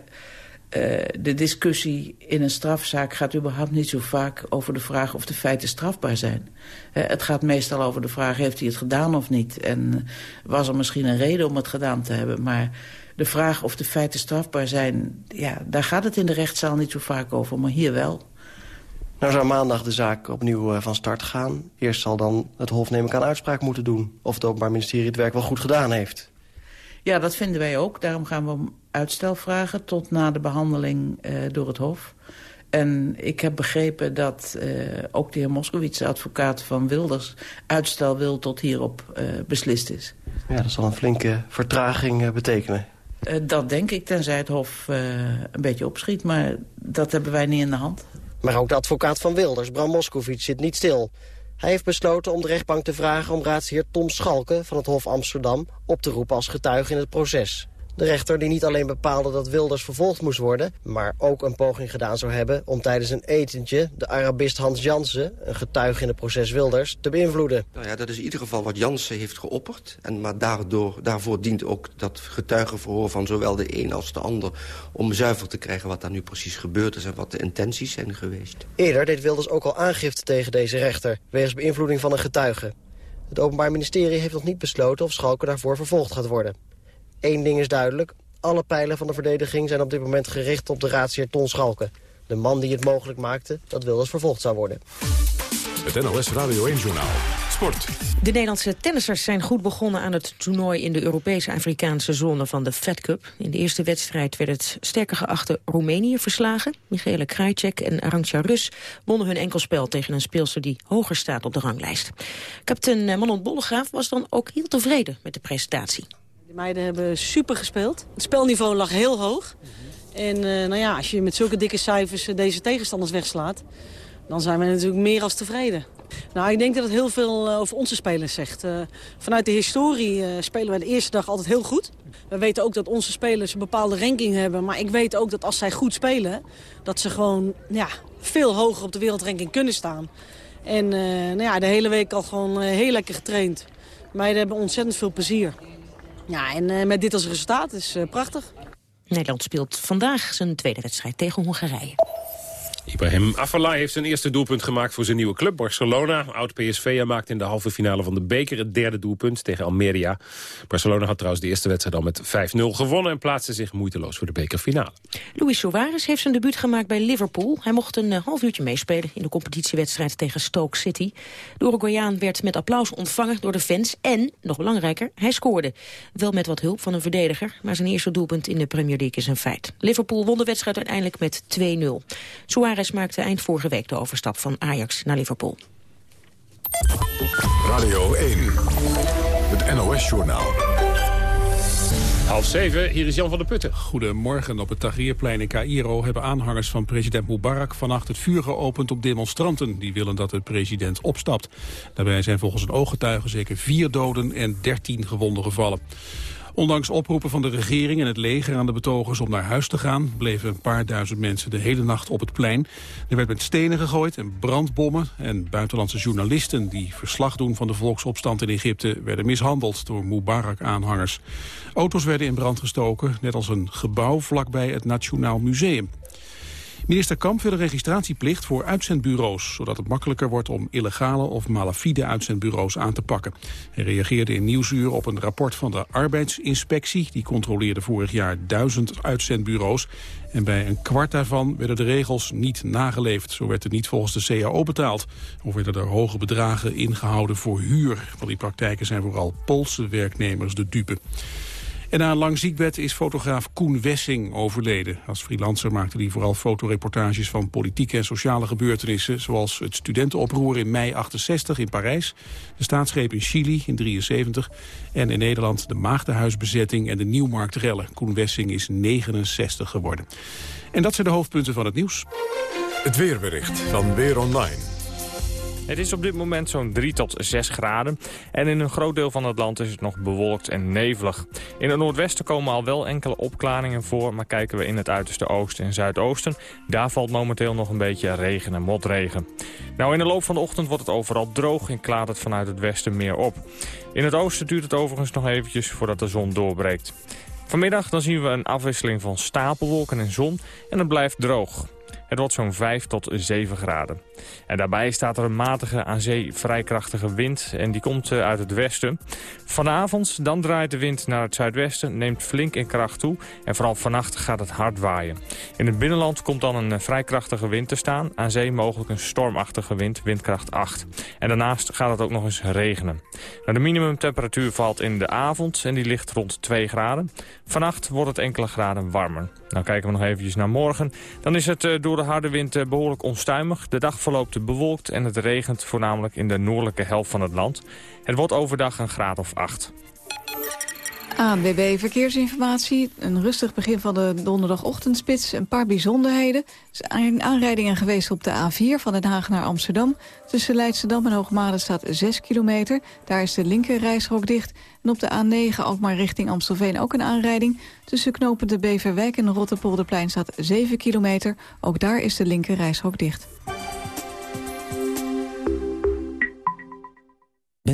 de discussie in een strafzaak gaat überhaupt niet zo vaak over de vraag of de feiten strafbaar zijn. Uh, het gaat meestal over de vraag, heeft hij het gedaan of niet? En was er misschien een reden om het gedaan te hebben, maar de vraag of de feiten strafbaar zijn, ja, daar gaat het in de rechtszaal niet zo vaak over, maar hier wel. Nou zou maandag de zaak opnieuw eh, van start gaan. Eerst zal dan het Hof neem ik aan uitspraak moeten doen... of het Openbaar Ministerie het werk wel goed gedaan heeft. Ja, dat vinden wij ook. Daarom gaan we om uitstel vragen tot na de behandeling eh, door het Hof. En ik heb begrepen dat eh, ook de heer Moskowitz, de advocaat van Wilders... uitstel wil tot hierop beslist is. Ja, dat zal een flinke vertraging betekenen. Dat denk ik, tenzij het Hof een beetje opschiet. Maar dat hebben wij niet in de hand. Maar ook de advocaat van Wilders, Bram Moskowitz, zit niet stil. Hij heeft besloten om de rechtbank te vragen om raadsheer Tom Schalke van het Hof Amsterdam op te roepen als getuige in het proces. De rechter die niet alleen bepaalde dat Wilders vervolgd moest worden... maar ook een poging gedaan zou hebben om tijdens een etentje... de Arabist Hans Jansen, een getuige in het proces Wilders, te beïnvloeden. Nou ja, dat is in ieder geval wat Jansen heeft geopperd. En, maar daardoor, daarvoor dient ook dat getuigenverhoor van zowel de een als de ander... om zuiver te krijgen wat daar nu precies gebeurd is... en wat de intenties zijn geweest. Eerder deed Wilders ook al aangifte tegen deze rechter... wegens beïnvloeding van een getuige. Het Openbaar Ministerie heeft nog niet besloten of Schalke daarvoor vervolgd gaat worden. Eén ding is duidelijk. Alle pijlen van de verdediging zijn op dit moment gericht op de raadsheer Ton Schalke. De man die het mogelijk maakte dat Wilders vervolgd zou worden. Het NOS Radio 1-journaal. Sport. De Nederlandse tennissers zijn goed begonnen aan het toernooi in de Europese Afrikaanse zone van de Fed Cup. In de eerste wedstrijd werd het sterker geachte Roemenië verslagen. Michele Krajcek en Arantxa Rus wonnen hun enkelspel tegen een speelster die hoger staat op de ranglijst. Captain Manon Bollegraaf was dan ook heel tevreden met de presentatie. De meiden hebben super gespeeld. Het spelniveau lag heel hoog. En eh, nou ja, als je met zulke dikke cijfers eh, deze tegenstanders wegslaat... dan zijn we natuurlijk meer als tevreden. Nou, ik denk dat het heel veel eh, over onze spelers zegt. Vanuit de historie spelen wij de eerste dag altijd heel goed. We weten ook dat onze spelers een bepaalde ranking hebben. Maar ik weet ook dat als zij goed spelen... dat ze gewoon ja, veel hoger op de wereldranking kunnen staan. En nou ja, de hele week al gewoon heel lekker getraind. Meiden hebben ontzettend veel plezier. Ja, en eh, met dit als resultaat is eh, prachtig. Nederland speelt vandaag zijn tweede wedstrijd tegen Hongarije. Ibrahim Afellay heeft zijn eerste doelpunt gemaakt voor zijn nieuwe club Barcelona. Oud-PSV maakte in de halve finale van de beker het derde doelpunt tegen Almeria. Barcelona had trouwens de eerste wedstrijd al met 5-0 gewonnen... en plaatste zich moeiteloos voor de bekerfinale. Luis Suarez heeft zijn debuut gemaakt bij Liverpool. Hij mocht een eh, half uurtje meespelen in de competitiewedstrijd tegen Stoke City. De Uruguayaan werd met applaus ontvangen door de fans en, nog belangrijker, hij scoorde. Wel met wat hulp van een verdediger, maar zijn eerste doelpunt in de Premier League is een feit. Liverpool won de wedstrijd uiteindelijk met 2-0. Suarez maakte eind vorige week de overstap van Ajax naar Liverpool. Radio 1. Het NOS-journaal. Half zeven, hier is Jan van der Putten. Goedemorgen. Op het Tahrirplein in Cairo hebben aanhangers van president Mubarak vannacht het vuur geopend op demonstranten. Die willen dat de president opstapt. Daarbij zijn volgens een ooggetuige zeker vier doden en dertien gewonden gevallen. Ondanks oproepen van de regering en het leger aan de betogers om naar huis te gaan... bleven een paar duizend mensen de hele nacht op het plein. Er werd met stenen gegooid en brandbommen. En buitenlandse journalisten die verslag doen van de volksopstand in Egypte... werden mishandeld door Mubarak-aanhangers. Auto's werden in brand gestoken, net als een gebouw vlakbij het Nationaal Museum. Minister Kamp wil registratieplicht voor uitzendbureaus... zodat het makkelijker wordt om illegale of malafide uitzendbureaus aan te pakken. Hij reageerde in Nieuwsuur op een rapport van de arbeidsinspectie. Die controleerde vorig jaar duizend uitzendbureaus. En bij een kwart daarvan werden de regels niet nageleefd. Zo werd er niet volgens de CAO betaald. Of werden er hoge bedragen ingehouden voor huur. Van die praktijken zijn vooral Poolse werknemers de dupe. En na een lang ziekbed is fotograaf Koen Wessing overleden. Als freelancer maakte hij vooral fotoreportages van politieke en sociale gebeurtenissen... zoals het studentenoproer in mei 68 in Parijs... de staatsgreep in Chili in 73... en in Nederland de Maagdenhuisbezetting en de Nieuwmarktrellen. Koen Wessing is 69 geworden. En dat zijn de hoofdpunten van het nieuws. Het weerbericht van Weer Online. Het is op dit moment zo'n 3 tot 6 graden. En in een groot deel van het land is het nog bewolkt en nevelig. In het noordwesten komen al wel enkele opklaringen voor... maar kijken we in het uiterste oosten en zuidoosten... daar valt momenteel nog een beetje regen en motregen. Nou, in de loop van de ochtend wordt het overal droog... en klaart het vanuit het westen meer op. In het oosten duurt het overigens nog eventjes voordat de zon doorbreekt. Vanmiddag dan zien we een afwisseling van stapelwolken en zon en het blijft droog. Het wordt zo'n 5 tot 7 graden. En daarbij staat er een matige aan zee vrij krachtige wind en die komt eh, uit het westen. Vanavond dan draait de wind naar het zuidwesten, neemt flink in kracht toe en vooral vannacht gaat het hard waaien. In het binnenland komt dan een eh, vrij krachtige wind te staan, aan zee mogelijk een stormachtige wind, windkracht 8. En daarnaast gaat het ook nog eens regenen. Nou, de minimumtemperatuur valt in de avond en die ligt rond 2 graden. Vannacht wordt het enkele graden warmer. Nou kijken we nog eventjes naar morgen. Dan is het eh, door de harde wind eh, behoorlijk onstuimig. De dag verloopt bewolkt en het regent voornamelijk in de noordelijke helft van het land. Het wordt overdag een graad of 8. ANWB Verkeersinformatie. Een rustig begin van de donderdagochtendspits. Een paar bijzonderheden. Er zijn aanrijdingen geweest op de A4 van Den Haag naar Amsterdam. Tussen Leidschendam en Hoogmade staat 6 kilometer. Daar is de linker reishok dicht. En op de A9 Alkmaar richting Amstelveen ook een aanrijding. Tussen knopen de Beverwijk en Rotterpolderplein staat 7 kilometer. Ook daar is de linker dicht.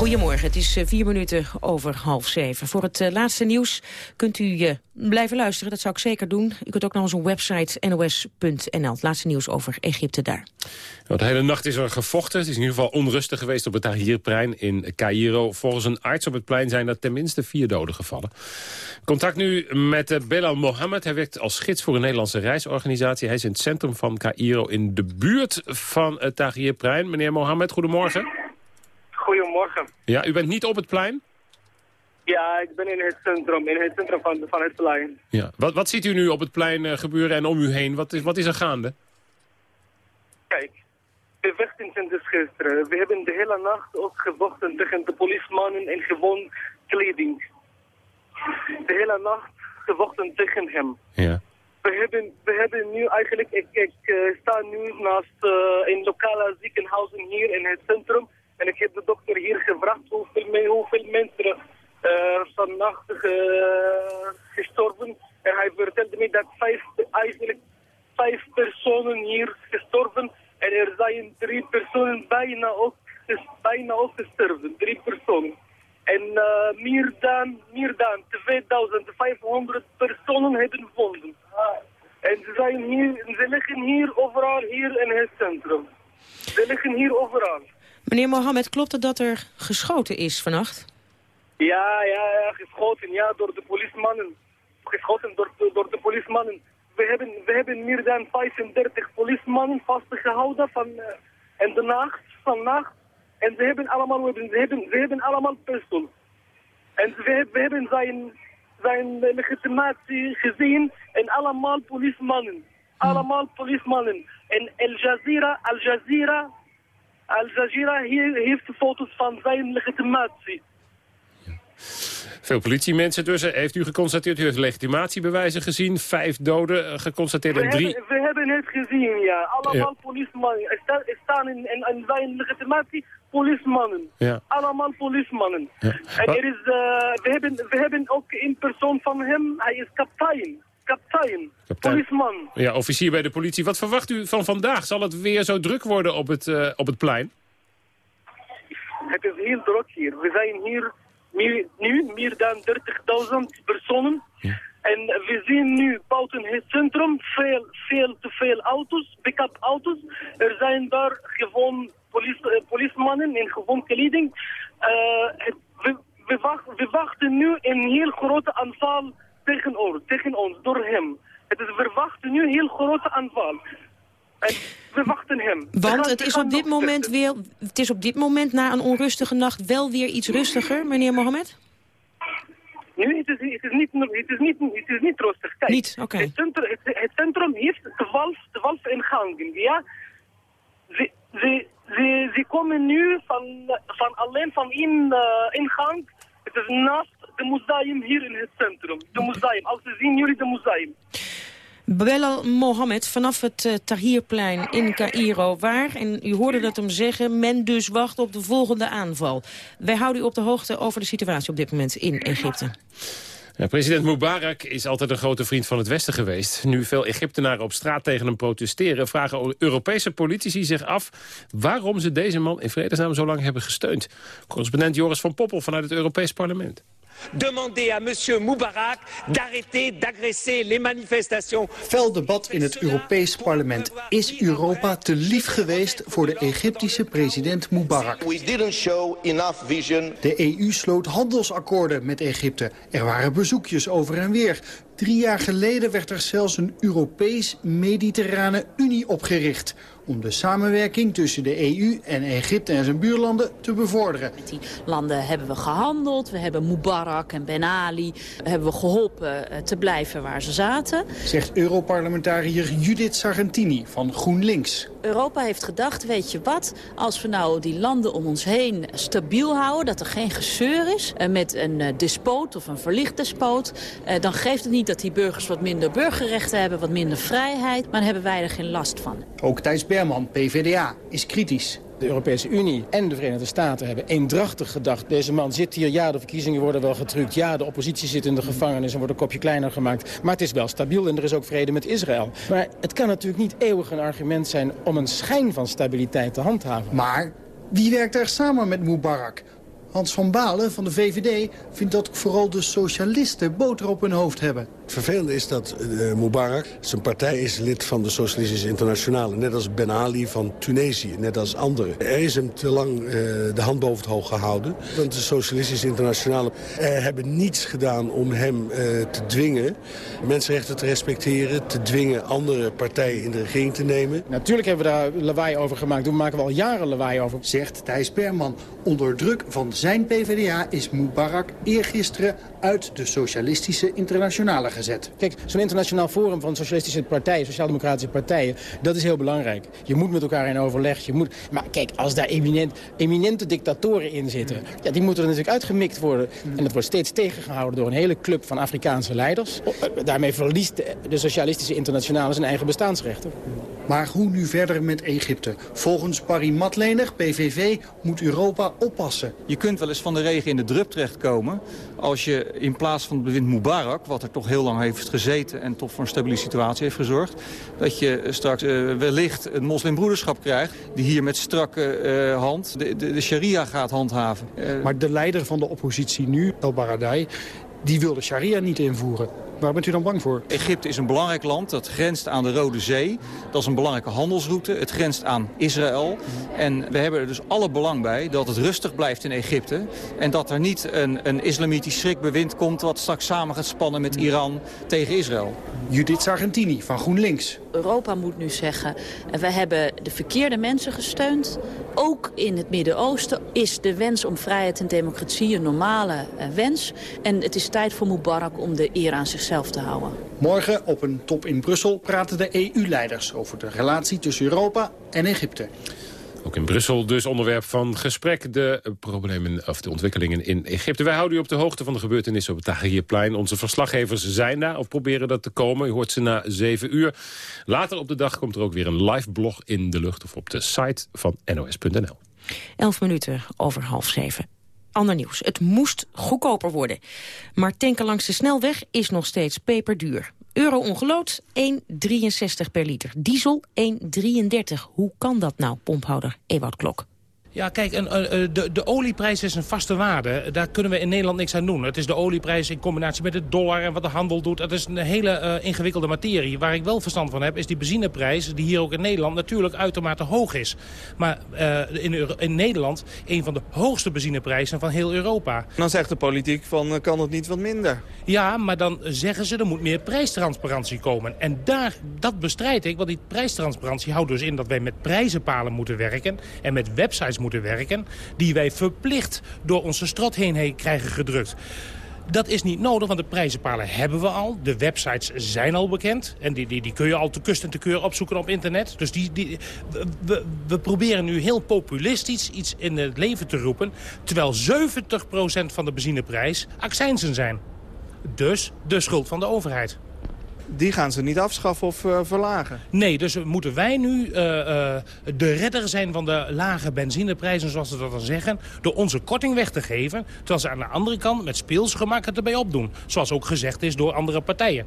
Goedemorgen, het is eh, vier minuten over half zeven. Voor het eh, laatste nieuws kunt u eh, blijven luisteren, dat zou ik zeker doen. U kunt ook naar onze website nos.nl, het laatste nieuws over Egypte daar. De hele nacht is er gevochten. Het is in ieder geval onrustig geweest op het Tahrirplein in Cairo. Volgens een arts op het plein zijn er tenminste vier doden gevallen. Contact nu met uh, Belal Mohammed. Hij werkt als gids voor een Nederlandse reisorganisatie. Hij is in het centrum van Cairo in de buurt van het Tahrirplein. Meneer Mohammed, goedemorgen. Goedemorgen. Ja, u bent niet op het plein? Ja, ik ben in het centrum, in het centrum van, van het plein. Ja. Wat, wat ziet u nu op het plein eh, gebeuren en om u heen? Wat is, wat is er gaande? Kijk, de vechten zijn dus gisteren. We hebben de hele nacht ook gevochten tegen de politiemannen in gewoon kleding. De hele nacht gevochten tegen hem. Ja. We hebben, we hebben nu eigenlijk, ik, ik eh, sta nu naast uh, een lokale ziekenhuis hier in het centrum. En ik heb de dokter hier gevraagd hoeveel, me- hoeveel mensen uh, vannacht ge- gestorven. En hij vertelde me dat eigenlijk vijf personen hier gestorven. En er zijn drie personen bijna ook, bijna ook gestorven. Drie personen. En uh, meer, dan, meer dan 2500 personen hebben gevonden. En ze, zijn ze liggen hier overal hier in het centrum. Ze liggen hier overal. Meneer Mohammed, klopt het dat er geschoten is vannacht? Ja, ja, ja, geschoten, ja, door de politiemannen. Geschoten door, door de politiemannen. We hebben, we hebben meer dan 35 politiemannen vastgehouden van, uh, in de nacht, vannacht. En ze hebben allemaal, we hebben, ze, hebben, allemaal pistool. En we, we hebben zijn, zijn legitimatie gezien en allemaal politiemannen. Allemaal politiemannen. En Al Jazeera, Al Jazeera, Al Jazeera heeft foto's van zijn legitimatie. Veel politiemensen dus. Heeft u geconstateerd, u heeft legitimatiebewijzen gezien. Vijf doden eh, geconstateerd We en drie... hebben, we hebben het gezien, ja. Allemaal Ja. politiemannen. Er, sta- staan in, in, in zijn legitimatie politiemannen. Ja. Allemaal politiemannen. Ja. En er is, eh, we, hebben, we hebben ook een persoon van hem. Hij is kapitein. Kapitein. Policeman. Ja, officier bij de politie. Wat verwacht u van vandaag? Zal het weer zo druk worden op het, eh, op het plein? Het is heel druk hier. We zijn hier meer, nu meer dan 30.000 personen. En we zien nu buiten het centrum veel, veel te veel auto's, pick-up auto's. Er zijn daar gewoon police, eh, politiemannen in gewoon kleding. Eh, we, we, wacht, we wachten nu een heel grote aanval tegen ons, tegen ons door hem. Het is, we wachten nu een heel grote aanval. En we wachten hem. Want het is, op dit moment weer, het is op dit moment na een onrustige nacht wel weer iets rustiger, meneer Mohamed? Nu het is het is niet, het is niet, het is niet rustig. Kijk, Niet, oké. het, centrum, het, het centrum heeft 12, 12 ingangen. Ja? Ze, ze, ze, ze komen nu van, van alleen van één eh, ingang. Het is naast de museum hier in het centrum. De museum. Als ze zien jullie de museum. Belal Mohammed vanaf het eh, Tahrirplein in Cairo. Waar, en u hoorde dat hem zeggen, men dus wacht op de volgende aanval. Wij houden u op de hoogte over de situatie op dit moment in Egypte. Ja, president Mubarak is altijd een grote vriend van het Westen geweest. Nu veel Egyptenaren op straat tegen hem protesteren... vragen Europese politici zich af waarom ze deze man in vredesnaam zo lang hebben gesteund. Correspondent Joris van Poppel vanuit het Europees Parlement. Demandez à monsieur Moubarak d'arrêter d'agresser les manifestations. Fel debat in het Europees Parlement. Is Europa te lief geweest voor de Egyptische president Mubarak? We didn't show enough vision. De EU sloot handelsakkoorden met Egypte. Er waren bezoekjes over en weer. Drie jaar geleden werd er zelfs een Europees-Mediterrane Unie opgericht... om de samenwerking tussen de EU en Egypte en zijn buurlanden te bevorderen. die landen hebben we gehandeld. We hebben Mubarak en Ben Ali hebben we geholpen eh, te blijven waar ze zaten. Zegt Europarlementariër Judith Sargentini van GroenLinks. Europa heeft gedacht, weet je wat, als we nou die landen om ons heen stabiel houden, dat er geen gezeur is eh, met een eh, despoot of een verlicht despoot, dan geeft het niet dat die burgers wat minder burgerrechten hebben, wat minder vrijheid, maar dan hebben wij er geen last van. Ook Thijs Berman, PvdA, is kritisch. De Europese Unie en de Verenigde Staten hebben eendrachtig gedacht... deze man zit hier, ja, de verkiezingen worden wel getrukt... ja, de oppositie zit in de gevangenis en wordt een kopje kleiner gemaakt... maar het is wel stabiel en er is ook vrede met Israël. Maar het kan natuurlijk niet eeuwig een argument zijn... om een schijn van stabiliteit te handhaven. Maar wie werkt er samen met Mubarak? Hans van Balen van de VVD vindt dat vooral de socialisten boter op hun hoofd hebben. Vervelende is dat eh, Mubarak, zijn partij is lid van de Socialistische Internationale. Net als Ben Ali van Tunesië, net als anderen. Er is hem te lang eh, de hand boven het hoofd gehouden. Want de Socialistische Internationale eh, hebben niets gedaan om hem te dwingen... mensenrechten te respecteren, te dwingen andere partijen in de regering te nemen. Natuurlijk hebben we daar lawaai over gemaakt. Daar maken we al jaren lawaai over. Zegt Thijs Berman. Onder druk van zijn PvdA is Mubarak eergisteren uit de Socialistische Internationale gezet. Kijk, zo'n internationaal forum van socialistische partijen, sociaal-democratische partijen, dat is heel belangrijk. Je moet met elkaar in overleg. Je moet... Maar kijk, als daar eminent, eminente dictatoren in zitten, ja, die moeten er natuurlijk uitgemikt worden. En dat wordt steeds tegengehouden door een hele club van Afrikaanse leiders. Daarmee verliest de, de socialistische internationale zijn eigen bestaansrechten. Maar hoe nu verder met Egypte? Volgens Barry Matlener, PVV, moet Europa oppassen. Je kunt wel eens van de regen in de drup terechtkomen als je in plaats van het bewind Mubarak, wat er toch heel lang heeft gezeten en toch voor een stabiele situatie heeft gezorgd, dat je straks eh, wellicht een moslimbroederschap krijgt die hier met strakke eh, hand de, de, de sharia gaat handhaven. Eh, Maar de leider van de oppositie nu, El Baradei, die wil de sharia niet invoeren. Waar bent u dan bang voor? Egypte is een belangrijk land, dat grenst aan de Rode Zee. Dat is een belangrijke handelsroute, het grenst aan Israël. En we hebben er dus alle belang bij dat het rustig blijft in Egypte. En dat er niet een, een islamitisch schrikbewind komt... wat straks samen gaat spannen met Iran tegen Israël. Judith Sargentini van GroenLinks. Europa moet nu zeggen, wij hebben de verkeerde mensen gesteund. Ook in het Midden-Oosten is de wens om vrijheid en democratie een normale eh, wens. En het is tijd voor Mubarak om de eer aan zichzelf te houden. Morgen op een top in Brussel praten de EU-leiders over de relatie tussen Europa en Egypte. Ook in Brussel dus onderwerp van gesprek de problemen of de ontwikkelingen in Egypte. Wij houden u op de hoogte van de gebeurtenissen op het Tahrirplein. Onze verslaggevers zijn daar of proberen dat te komen. U hoort ze na zeven uur. Later op de dag komt er ook weer een live blog in de lucht of op de site van nos.nl. Elf minuten over half zeven. Ander nieuws. Het moest goedkoper worden. Maar tanken langs de snelweg is nog steeds peperduur. Euro ongelood 1,63 per liter. Diesel 1,33. Hoe kan dat nou, pomphouder Ewout Klok? Ja, kijk, een, de, de olieprijs is een vaste waarde. Daar kunnen we in Nederland niks aan doen. Het is de olieprijs in combinatie met de dollar en wat de handel doet. Het is een hele uh, ingewikkelde materie. Waar ik wel verstand van heb, is die benzineprijs... die hier ook in Nederland natuurlijk uitermate hoog is. Maar uh, in, in, Nederland een van de hoogste benzineprijzen van heel Europa. Dan zegt de politiek van, kan het niet wat minder? Ja, maar dan zeggen ze, er moet meer prijstransparantie komen. En daar, dat bestrijd ik, want die prijstransparantie houdt dus in... dat wij met prijzenpalen moeten werken en met websites moeten werken... die wij verplicht door onze strot heen krijgen gedrukt. Dat is niet nodig, want de prijzenpalen hebben we al. De websites zijn al bekend. En die, die, die kun je al te kust en te keur opzoeken op internet. Dus die, die, we, we proberen nu heel populistisch iets in het leven te roepen... terwijl 70% van de benzineprijs accijnsen zijn. Dus de schuld van de overheid die gaan ze niet afschaffen of uh, verlagen. Nee, dus moeten wij nu uh, uh, de redder zijn van de lage benzineprijzen, zoals ze dat dan zeggen, door onze korting weg te geven, terwijl ze aan de andere kant met speelsgemak het erbij opdoen. Zoals ook gezegd is door andere partijen.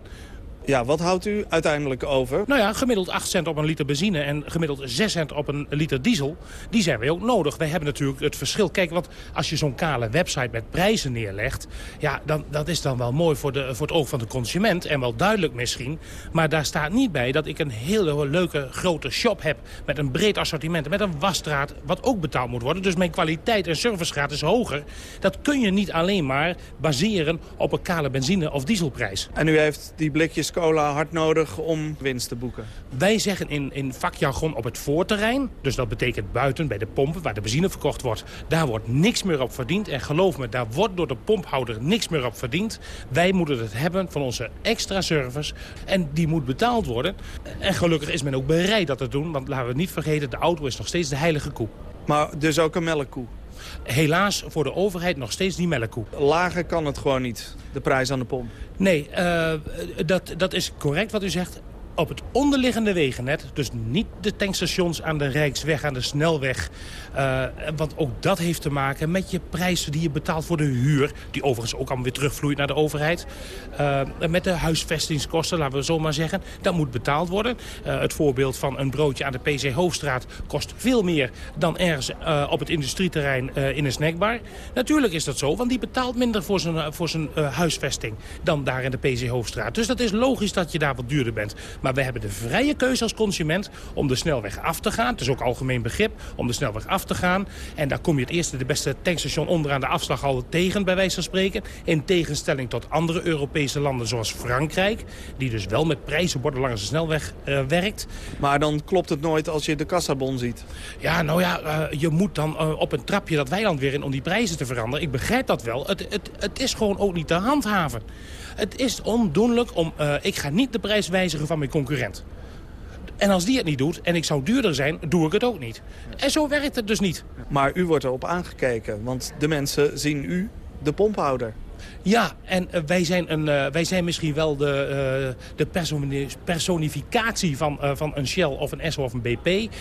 Ja, wat houdt u uiteindelijk over? Nou ja, gemiddeld 8 cent op een liter benzine en gemiddeld 6 cent op een liter diesel. Die zijn wij ook nodig. Wij hebben natuurlijk het verschil. Kijk, want als je zo'n kale website met prijzen neerlegt... ja, dan, dat is dan wel mooi voor, de, voor het oog van de consument. En wel duidelijk misschien. Maar daar staat niet bij dat ik een hele leuke grote shop heb... met een breed assortiment, met een wasstraat... wat ook betaald moet worden. Dus mijn kwaliteit en servicegraad is hoger. Dat kun je niet alleen maar baseren op een kale benzine- of dieselprijs. En u heeft die blikjes cola hard nodig om winst te boeken? Wij zeggen in, in vakjargon op het voorterrein. Dus dat betekent buiten bij de pompen waar de benzine verkocht wordt. Daar wordt niks meer op verdiend. En geloof me, daar wordt door de pomphouder niks meer op verdiend. Wij moeten het hebben van onze extra service. En die moet betaald worden. En gelukkig is men ook bereid dat te doen. Want laten we niet vergeten, de auto is nog steeds de heilige koe. Maar dus ook een melkkoe? Helaas voor de overheid nog steeds die melkkoe. Lager kan het gewoon niet, de prijs aan de pomp? Nee, uh, dat, dat is correct wat u zegt op het onderliggende wegennet. Dus niet de tankstations aan de Rijksweg, aan de snelweg. Uh, want ook dat heeft te maken met je prijzen die je betaalt voor de huur. Die overigens ook allemaal weer terugvloeit naar de overheid. Uh, met de huisvestingskosten, laten we zo maar zeggen. Dat moet betaald worden. Uh, het voorbeeld van een broodje aan de PC Hoofdstraat kost veel meer dan ergens op het industrieterrein in een snackbar. Natuurlijk is dat zo, want die betaalt minder voor zijn, voor zijn huisvesting dan daar in de PC Hoofdstraat. Dus dat is logisch dat je daar wat duurder bent. Maar we hebben de vrije keuze als consument om de snelweg af te gaan. Het is ook algemeen begrip om de snelweg af te gaan. En daar kom je het eerste, de beste tankstation onderaan de afslag al tegen, bij wijze van spreken. In tegenstelling tot andere Europese landen zoals Frankrijk. Die dus wel met prijzenborden langs de snelweg uh, werkt. Maar dan klopt het nooit als je de kassabon ziet. Ja, nou ja, uh, je moet dan uh, op een trapje dat weiland weer in om die prijzen te veranderen. Ik begrijp dat wel. Het, het, het is gewoon ook niet te handhaven. Het is ondoenlijk om... Uh, ik ga niet de prijs wijzigen van mijn concurrent. En als die het niet doet en ik zou duurder zijn, doe ik het ook niet. En zo werkt het dus niet. Maar u wordt erop aangekeken, want de mensen zien u de pomphouder. Ja, en uh, wij, zijn een, uh, wij zijn misschien wel de, uh, de personificatie van, van een Shell of een Esso of een BP.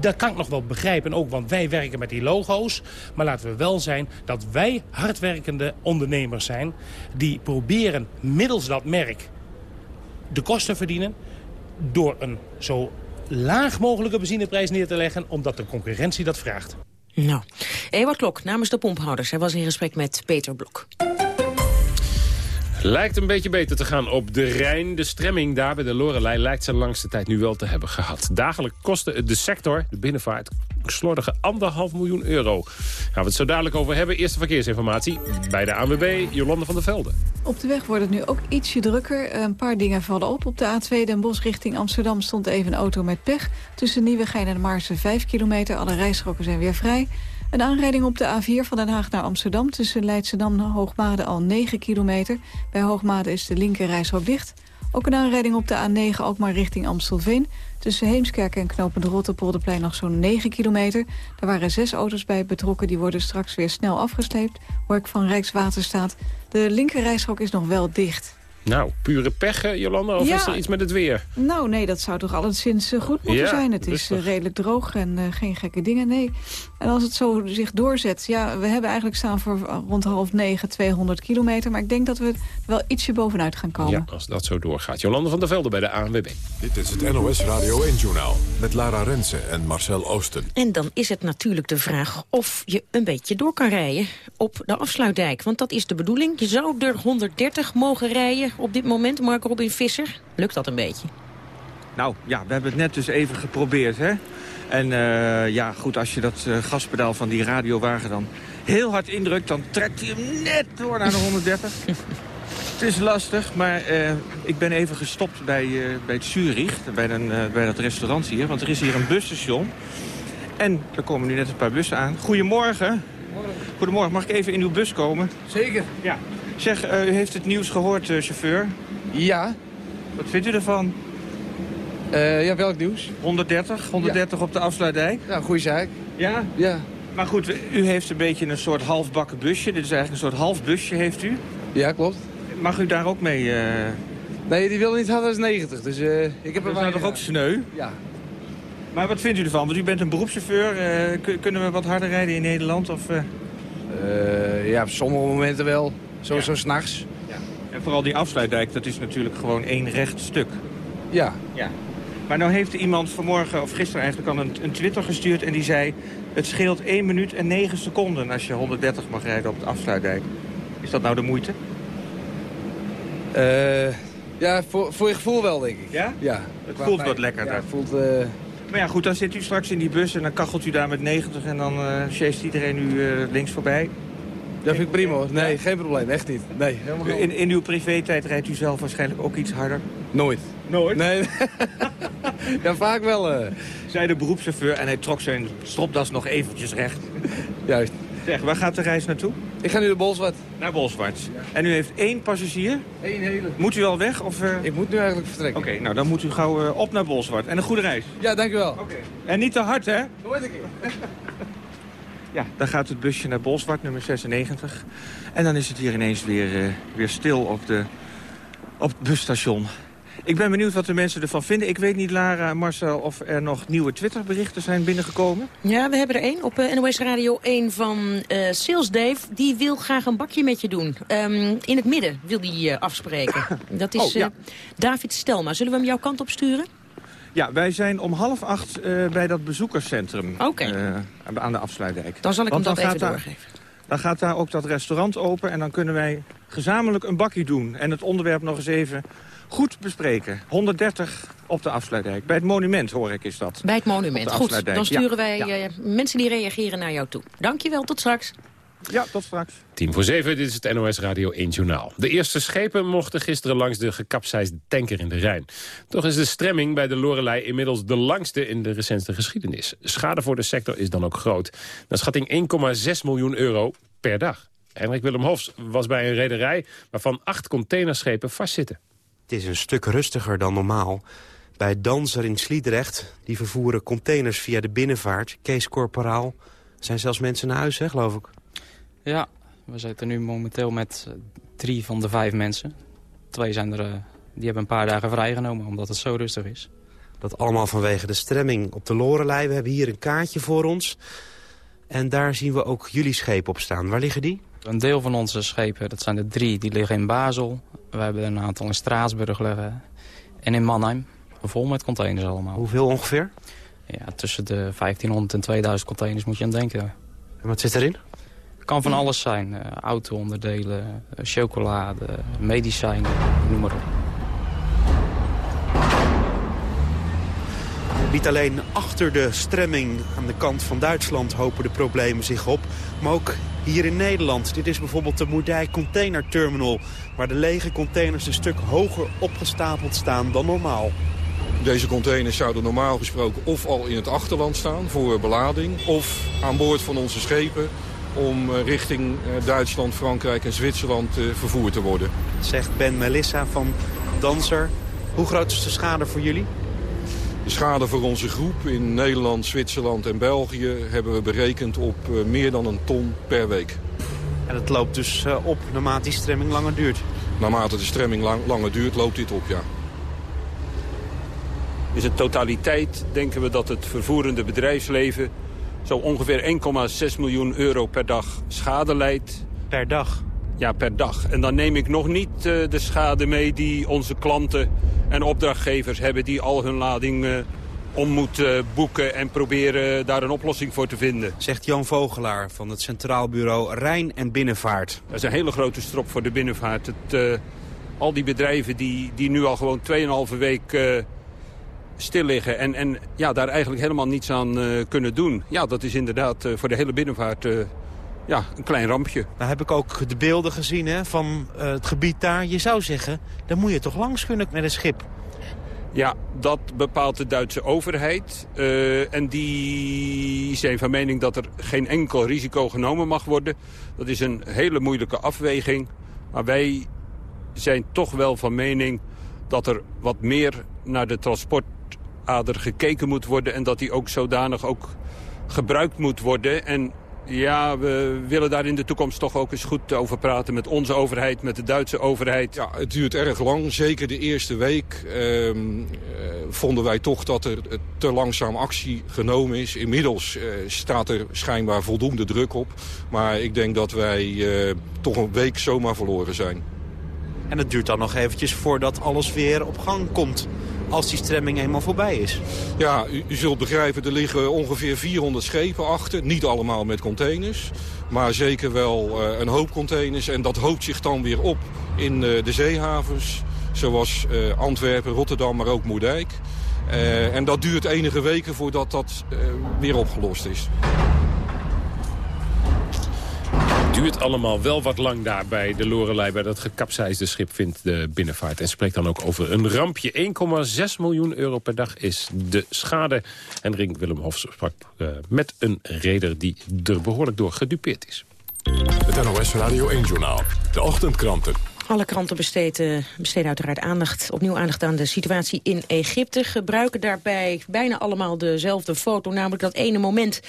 dat kan ik nog wel begrijpen, ook want wij werken met die logo's. Maar laten we wel zijn dat wij hardwerkende ondernemers zijn... die proberen middels dat merk de kosten verdienen... door een zo laag mogelijke benzineprijs neer te leggen... omdat de concurrentie dat vraagt. Nou, Ewart Klok namens de pomphouders. Hij was in gesprek met Peter Blok. Lijkt een beetje beter te gaan op de Rijn. De stremming daar bij de Lorelei lijkt zijn langste tijd nu wel te hebben gehad. Dagelijks kostte de sector, de binnenvaart, slordige anderhalf miljoen euro. Gaan we het zo dadelijk over hebben. Eerste verkeersinformatie bij de ANWB, Jolande van der Velde. Op de weg wordt het nu ook ietsje drukker. Een paar dingen vallen op. Op de A2 Den Bosch richting Amsterdam stond even een auto met pech. Tussen Nieuwegein en Maarsen 5 kilometer. Alle rijstroken zijn weer vrij. Een aanrijding op de A4 van Den Haag naar Amsterdam... tussen Leidschendam en Hoogmade al 9 kilometer. Bij Hoogmade is de linker dicht. Ook een aanrijding op de A9 ook maar richting Amstelveen. Tussen Heemskerk en Knopend Rotterpolderplein nog zo'n 9 kilometer. Er waren zes auto's bij betrokken, die worden straks weer snel afgesleept. Hoor ik van Rijkswaterstaat. De linker is nog wel dicht. Nou, pure pech, Jolanda, of Ja. is er iets met het weer? Nou, nee, dat zou toch alleszins eh, goed moeten Ja, zijn. Het is rustig. eh, redelijk droog en eh, geen gekke dingen, nee. En als het zo zich doorzet... Ja, we hebben eigenlijk staan voor rond half negen 200 kilometer... maar ik denk dat we er wel ietsje bovenuit gaan komen. Ja, als dat zo doorgaat. Jolanda van der Velde bij de ANWB. Dit is het NOS Radio 1-journaal met Lara Rensen en Marcel Oosten. En dan is het natuurlijk de vraag of je een beetje door kan rijden op de afsluitdijk. Want dat is de bedoeling. Je zou er 130 mogen rijden op dit moment, Mark Robin Visser. Lukt dat een beetje? Nou ja, we hebben het net dus even geprobeerd. Hè? En eh, ja, goed, als je dat eh, gaspedaal van die radiowagen dan heel hard indrukt... dan trekt hij hem net door naar de 130. het is lastig, maar eh, ik ben even gestopt bij, eh, bij het Zurich, bij, een, eh, bij dat restaurant hier. Want er is hier een busstation. En er komen nu net een paar bussen aan. Goedemorgen. Goedemorgen, mag ik even in uw bus komen? Zeker. Ja. Zeg, eh, u heeft het nieuws gehoord, eh, chauffeur? Ja. Wat vindt u ervan? Eh, ja, welk nieuws? 130, 130 op de afsluitdijk. Ja, goede zaak. Ja? Ja. Maar goed, u heeft een beetje een soort halfbakken busje. Dit is eigenlijk een soort half busje, heeft u. Ja, klopt. Mag u daar ook mee... eh Nee, die wilde niet harder dan 90, dus eh, ik heb er is nou toch ook sneu? Ja. Maar wat vindt u ervan? Want u bent een beroepschauffeur. kun- kunnen we wat harder rijden in Nederland? Of, ja, op sommige momenten wel. Sowieso s'nachts. En vooral die afsluitdijk, dat is natuurlijk gewoon één recht stuk. Ja. Ja. Maar nou heeft iemand vanmorgen, of gisteren eigenlijk, al een, een Twitter gestuurd... en die zei, het scheelt 1 minuut en 9 seconden als je 130 mag rijden op de afsluitdijk. Is dat nou de moeite? Eh, ja, voor, voor je gevoel wel, denk ik. Ja? Ja. Het voelt mij- wat lekkerder. Ja, het voelt... eh, Maar ja, goed, dan zit u straks in die bus en dan kachelt u daar met 90 en dan sjeest iedereen u links voorbij. Dat vind ik prima hoor. Nee, geen probleem. Echt niet. Nee, In, in uw privé-tijd rijdt u zelf waarschijnlijk ook iets harder. Nooit. Nooit? Nee. ja, vaak wel. eh. Zei de beroepschauffeur en hij trok zijn stropdas nog eventjes recht. Juist. Zeg, waar gaat de reis naartoe? Ik ga nu naar Bolsward. Naar Bolsward. En u heeft één passagier? Eén hele. Moet u al weg? Of, eh? Ik moet nu eigenlijk vertrekken. Oké, nou dan moet u gauw eh, op naar Bolsward. En een goede reis. Ja, dankjewel. Oké. En niet te hard, hè? Nooit een keer. Ja, dan gaat het busje naar Bolsward, nummer 96. En dan is het hier ineens weer, eh, weer stil op, de, op het busstation. Ik ben benieuwd wat de mensen ervan vinden. Ik weet niet, Lara en Marcel, of er nog nieuwe Twitterberichten zijn binnengekomen. Ja, we hebben er één op eh, NOS Radio 1 van eh Sales Dave. Die wil graag een bakje met je doen. Ehm, in het midden wil die eh, afspreken. Dat is Oh, ja. David Stelma. Zullen we hem jouw kant op sturen? Ja, wij zijn om half acht eh, bij dat bezoekerscentrum eh, aan de afsluitdijk. Dan zal ik Want hem dat even doorgeven. Dan gaat daar ook dat restaurant open en dan kunnen wij gezamenlijk een bakje doen. En het onderwerp nog eens even goed bespreken. 130 op de afsluitdijk. Bij het monument, hoor ik, is dat. Bij het monument. Goed, dan sturen Ja, wij ja. eh, mensen die reageren naar jou toe. Dankjewel, tot straks. Ja, tot straks. Tien voor zeven, dit is het NOS Radio 1 Journaal. De eerste schepen mochten gisteren langs de gekapseisde tanker in de Rijn. Toch is de stremming bij de Lorelei inmiddels de langste in de recentste geschiedenis. Schade voor de sector is dan ook groot. Naar schatting 1,6 miljoen euro per dag. Henrik Willem Hofs was bij een rederij waarvan acht containerschepen vastzitten. Het is een stuk rustiger dan normaal. Bij Danser in Sliedrecht, die vervoeren containers via de binnenvaart. Kees Corporaal, zijn zelfs mensen naar huis, hè, geloof ik. Ja, we zitten nu momenteel met eh, drie van de vijf mensen. Twee zijn er, eh, die hebben een paar dagen vrijgenomen omdat het zo rustig is. Dat allemaal vanwege de stremming op de Lorelei. We hebben hier een kaartje voor ons. En daar zien we ook jullie schepen op staan. Waar liggen die? Een deel van onze schepen, dat zijn er drie, die liggen in Basel. We hebben een aantal in Straatsburg liggen en in Mannheim. Vol met containers allemaal. Hoeveel ongeveer? Ja, tussen de 1500 en 2000 containers moet je aan denken. En wat zit erin? Kan van alles zijn. eh, auto-onderdelen, eh, chocolade, medicijnen, noem maar op. Niet alleen achter de stremming aan de kant van Duitsland hopen de problemen zich op. Maar ook hier in Nederland. Dit is bijvoorbeeld de Moerdijk Container Terminal. Waar de lege containers een stuk hoger opgestapeld staan dan normaal. Deze containers zouden normaal gesproken of al in het achterland staan voor belading... of aan boord van onze schepen om eh, richting eh, Duitsland, Frankrijk en Zwitserland eh, vervoerd te worden. Zegt Ben Melissa van Danser. Hoe groot is de schade voor jullie? De schade voor onze groep in Nederland, Zwitserland en België... hebben we berekend op eh, meer dan een ton per week. En het loopt dus eh, op naarmate die stremming langer duurt. naarmate de stremming lang, langer duurt, loopt dit op, ja. Is het totaliteit denken we dat het vervoerende bedrijfsleven... zo ongeveer 1,6 miljoen euro per dag schade leidt. Per dag? Ja, per dag. En dan neem ik nog niet uh, de schade mee die onze klanten en opdrachtgevers hebben... die al hun lading uh, om moeten boeken en proberen daar een oplossing voor te vinden. Zegt Jan Vogelaar van het Centraal Bureau Rijn en Binnenvaart. Dat is een hele grote strop voor de binnenvaart. Het, uh, al die bedrijven die, die nu al gewoon 2,5 week stil liggen en, en ja, daar eigenlijk helemaal niets aan uh, kunnen doen. Ja, dat is inderdaad uh, voor de hele binnenvaart uh, ja, een klein rampje. Nou heb ik ook de beelden gezien hè, van het gebied daar. Je zou zeggen, daar moet je toch langs kunnen met een schip? Ja, dat bepaalt de Duitse overheid. en die zijn van mening dat er geen enkel risico genomen mag worden. Dat is een hele moeilijke afweging. Maar wij zijn toch wel van mening dat er wat meer naar de transport ader gekeken moet worden... en dat die ook zodanig ook gebruikt moet worden. En ja, we willen daar in de toekomst toch ook eens goed over praten... met onze overheid, met de Duitse overheid. Ja, het duurt erg lang. Zeker de eerste week eh, vonden wij toch dat er te langzaam actie genomen is. Inmiddels eh, staat er schijnbaar voldoende druk op. Maar ik denk dat wij eh, toch een week zomaar verloren zijn. En het duurt dan nog eventjes voordat alles weer op gang komt als die stremming eenmaal voorbij is. Ja, u, zult begrijpen, er liggen ongeveer 400 schepen achter. Niet allemaal met containers, maar zeker wel uh, een hoop containers. En dat hoopt zich dan weer op in uh, de zeehavens, zoals uh, Antwerpen, Rotterdam, maar ook Moerdijk. en dat duurt enige weken voordat dat weer opgelost is duurt allemaal wel wat lang daar bij de Lorelei... bij dat gekapseisde schip vindt de binnenvaart. En spreekt dan ook over een rampje. 1,6 miljoen euro per dag is de schade. En Ring Willem Hof sprak uh, met een reder die er behoorlijk door gedupeerd is. Het NOS Radio 1-journaal. De ochtendkranten. Alle kranten besteden, uiteraard aandacht, opnieuw aandacht aan de situatie in Egypte. Gebruiken daarbij bijna allemaal dezelfde foto. Namelijk dat ene moment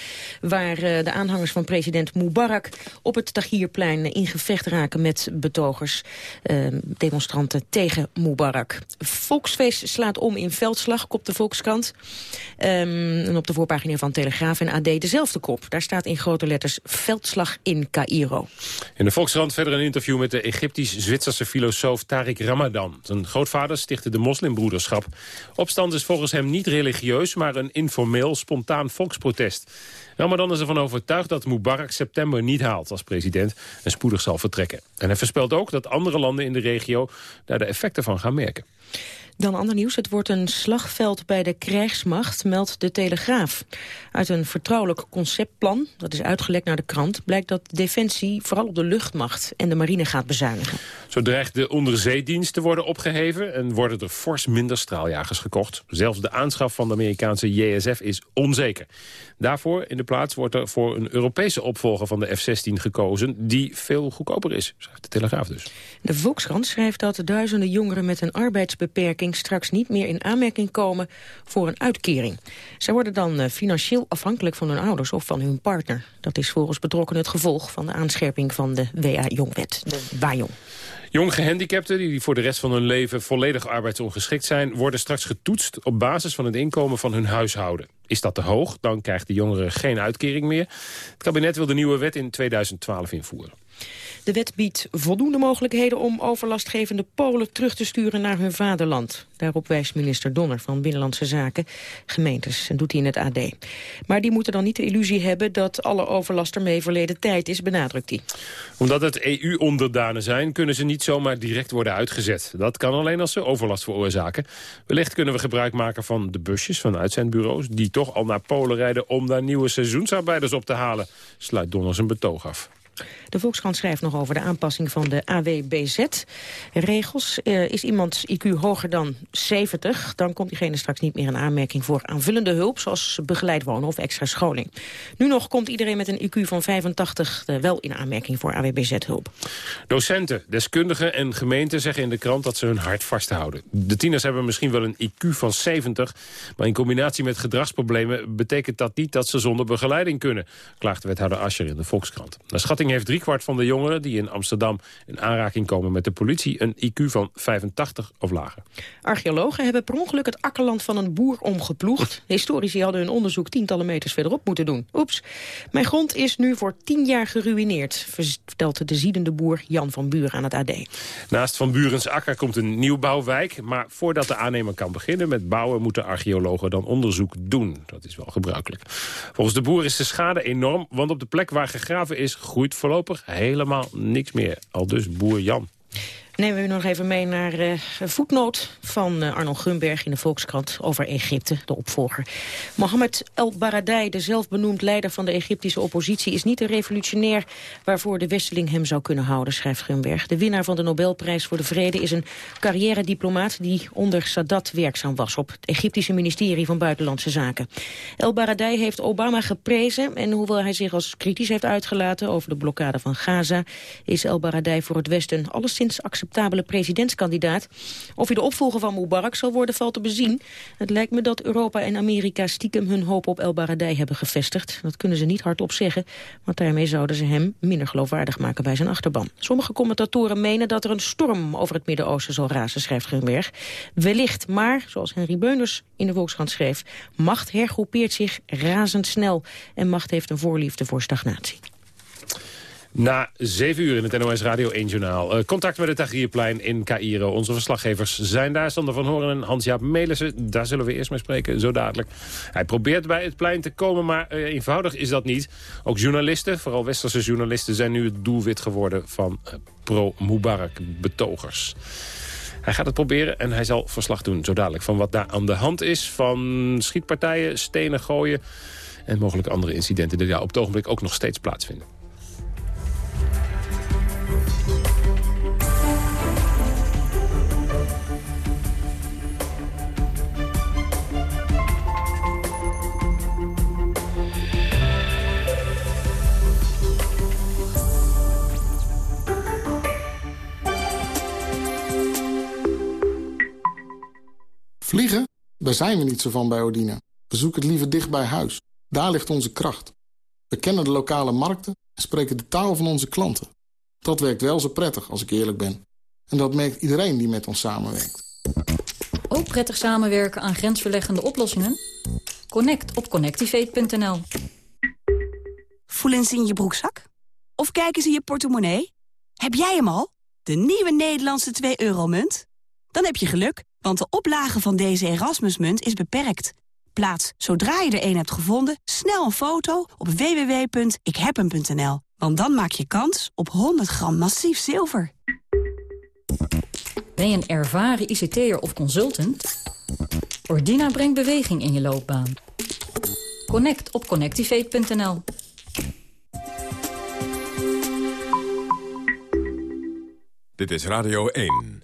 waar uh, de aanhangers van president Mubarak... op het Tahrirplein in gevecht raken met betogers. Uh, demonstranten tegen Mubarak. Volksfeest slaat om in veldslag, kop de Volkskrant. Um, en op de voorpagina van Telegraaf en AD dezelfde kop. Daar staat in grote letters veldslag in Cairo. In de Volkskrant verder een interview met de Egyptisch-Zwitserse filosoof Tariq Ramadan. Zijn grootvader stichtte de moslimbroederschap. Opstand is volgens hem niet religieus, maar een informeel, spontaan volksprotest. Ramadan is ervan overtuigd dat Mubarak september niet haalt als president en spoedig zal vertrekken. En hij voorspelt ook dat andere landen in de regio daar de effecten van gaan merken. Dan ander nieuws. Het wordt een slagveld bij de krijgsmacht, meldt de Telegraaf. Uit een vertrouwelijk conceptplan, dat is uitgelekt naar de krant... blijkt dat Defensie vooral op de luchtmacht en de marine gaat bezuinigen. Zo dreigt de onderzeedienst te worden opgeheven... en worden er fors minder straaljagers gekocht. Zelfs de aanschaf van de Amerikaanse JSF is onzeker. Daarvoor in de plaats wordt er voor een Europese opvolger van de F-16 gekozen... die veel goedkoper is, schrijft de Telegraaf dus. De Volkskrant schrijft dat duizenden jongeren met een arbeidsbeperking... straks niet meer in aanmerking komen voor een uitkering. Zij worden dan eh, financieel afhankelijk van hun ouders of van hun partner. Dat is volgens betrokkenen het gevolg van de aanscherping van de WA-jongwet, de WAJong. Jong gehandicapten die voor de rest van hun leven volledig arbeidsongeschikt zijn... worden straks getoetst op basis van het inkomen van hun huishouden. Is dat te hoog, dan krijgt de jongere geen uitkering meer. Het kabinet wil de nieuwe wet in 2012 invoeren. De wet biedt voldoende mogelijkheden om overlastgevende Polen terug te sturen naar hun vaderland. Daarop wijst minister Donner van Binnenlandse Zaken gemeentes en doet hij in het AD. Maar die moeten dan niet de illusie hebben dat alle overlast ermee verleden tijd is, benadrukt hij. Omdat het EU-onderdanen zijn, kunnen ze niet zomaar direct worden uitgezet. Dat kan alleen als ze overlast veroorzaken. Wellicht kunnen we gebruik maken van de busjes van uitzendbureaus... die toch al naar Polen rijden om daar nieuwe seizoensarbeiders op te halen. Sluit Donner zijn betoog af. De Volkskrant schrijft nog over de aanpassing van de AWBZ-regels. Uh, is iemands IQ hoger dan 70, dan komt diegene straks niet meer in aanmerking voor aanvullende hulp, zoals begeleid wonen of extra scholing. Nu nog komt iedereen met een IQ van 85 uh, wel in aanmerking voor AWBZ-hulp. Docenten, deskundigen en gemeenten zeggen in de krant dat ze hun hart vasthouden. De tieners hebben misschien wel een IQ van 70, maar in combinatie met gedragsproblemen betekent dat niet dat ze zonder begeleiding kunnen, klaagt wethouder Ascher in de Volkskrant. Naar schatting schatting heeft driekwart van de jongeren... die in Amsterdam in aanraking komen met de politie... een IQ van 85 of lager. Archeologen hebben per ongeluk het akkerland van een boer omgeploegd. Historici hadden hun onderzoek tientallen meters verderop moeten doen. Oeps. Mijn grond is nu voor tien jaar geruineerd... vertelt de ziedende boer Jan van Buren aan het AD. Naast Van Burens Akker komt een nieuwbouwwijk... maar voordat de aannemer kan beginnen met bouwen... moeten archeologen dan onderzoek doen. Dat is wel gebruikelijk. Volgens de boer is de schade enorm... want op de plek waar gegraven is groeit voorlopig helemaal niks meer. Al dus boer Jan. Nemen we u nog even mee naar uh, voetnoot van uh, Arnold Gunberg in de Volkskrant over Egypte, de opvolger. Mohammed El Baradei, de zelfbenoemd leider van de Egyptische oppositie, is niet een revolutionair waarvoor de Westeling hem zou kunnen houden, schrijft Gunberg. De winnaar van de Nobelprijs voor de Vrede is een carrière-diplomaat die onder Sadat werkzaam was op het Egyptische ministerie van Buitenlandse Zaken. El Baradei heeft Obama geprezen en hoewel hij zich als kritisch heeft uitgelaten over de blokkade van Gaza, is El Baradei voor het Westen alleszins acceptabel acceptabele presidentskandidaat. Of hij de opvolger van Mubarak zal worden, valt te bezien. Het lijkt me dat Europa en Amerika stiekem hun hoop op El Baradei hebben gevestigd. Dat kunnen ze niet hardop zeggen, want daarmee zouden ze hem minder geloofwaardig maken bij zijn achterban. Sommige commentatoren menen dat er een storm over het Midden-Oosten zal razen, schrijft Grunberg. Wellicht, maar, zoals Henry Beuners in de Volkskrant schreef, macht hergroepeert zich razendsnel en macht heeft een voorliefde voor stagnatie. Na zeven uur in het NOS Radio 1 Journaal. Uh, contact met het Tahrirplein in Cairo. Onze verslaggevers zijn daar. Sander van Horen en Hans-Jaap Melissen. Daar zullen we eerst mee spreken, zo dadelijk. Hij probeert bij het plein te komen, maar uh, eenvoudig is dat niet. Ook journalisten, vooral westerse journalisten... zijn nu het doelwit geworden van uh, pro-Mubarak-betogers. Hij gaat het proberen en hij zal verslag doen, zo dadelijk... van wat daar aan de hand is, van schietpartijen, stenen gooien... en mogelijk andere incidenten die daar op het ogenblik ook nog steeds plaatsvinden. Vliegen? Daar zijn we niet zo van bij Odina. We zoeken het liever dicht bij huis. Daar ligt onze kracht. We kennen de lokale markten en spreken de taal van onze klanten. Dat werkt wel zo prettig, als ik eerlijk ben. En dat merkt iedereen die met ons samenwerkt. Ook prettig samenwerken aan grensverleggende oplossingen? Connect op connectivate.nl Voelen ze in je broekzak? Of kijken ze in je portemonnee? Heb jij hem al? De nieuwe Nederlandse 2-euro-munt? Dan heb je geluk, want de oplage van deze Erasmusmunt is beperkt. Plaats, zodra je er een hebt gevonden, snel een foto op www.ikhebhem.nl. Want dan maak je kans op 100 gram massief zilver. Ben je een ervaren ICT'er of consultant? Ordina brengt beweging in je loopbaan. Connect op connectivate.nl. Dit is Radio 1.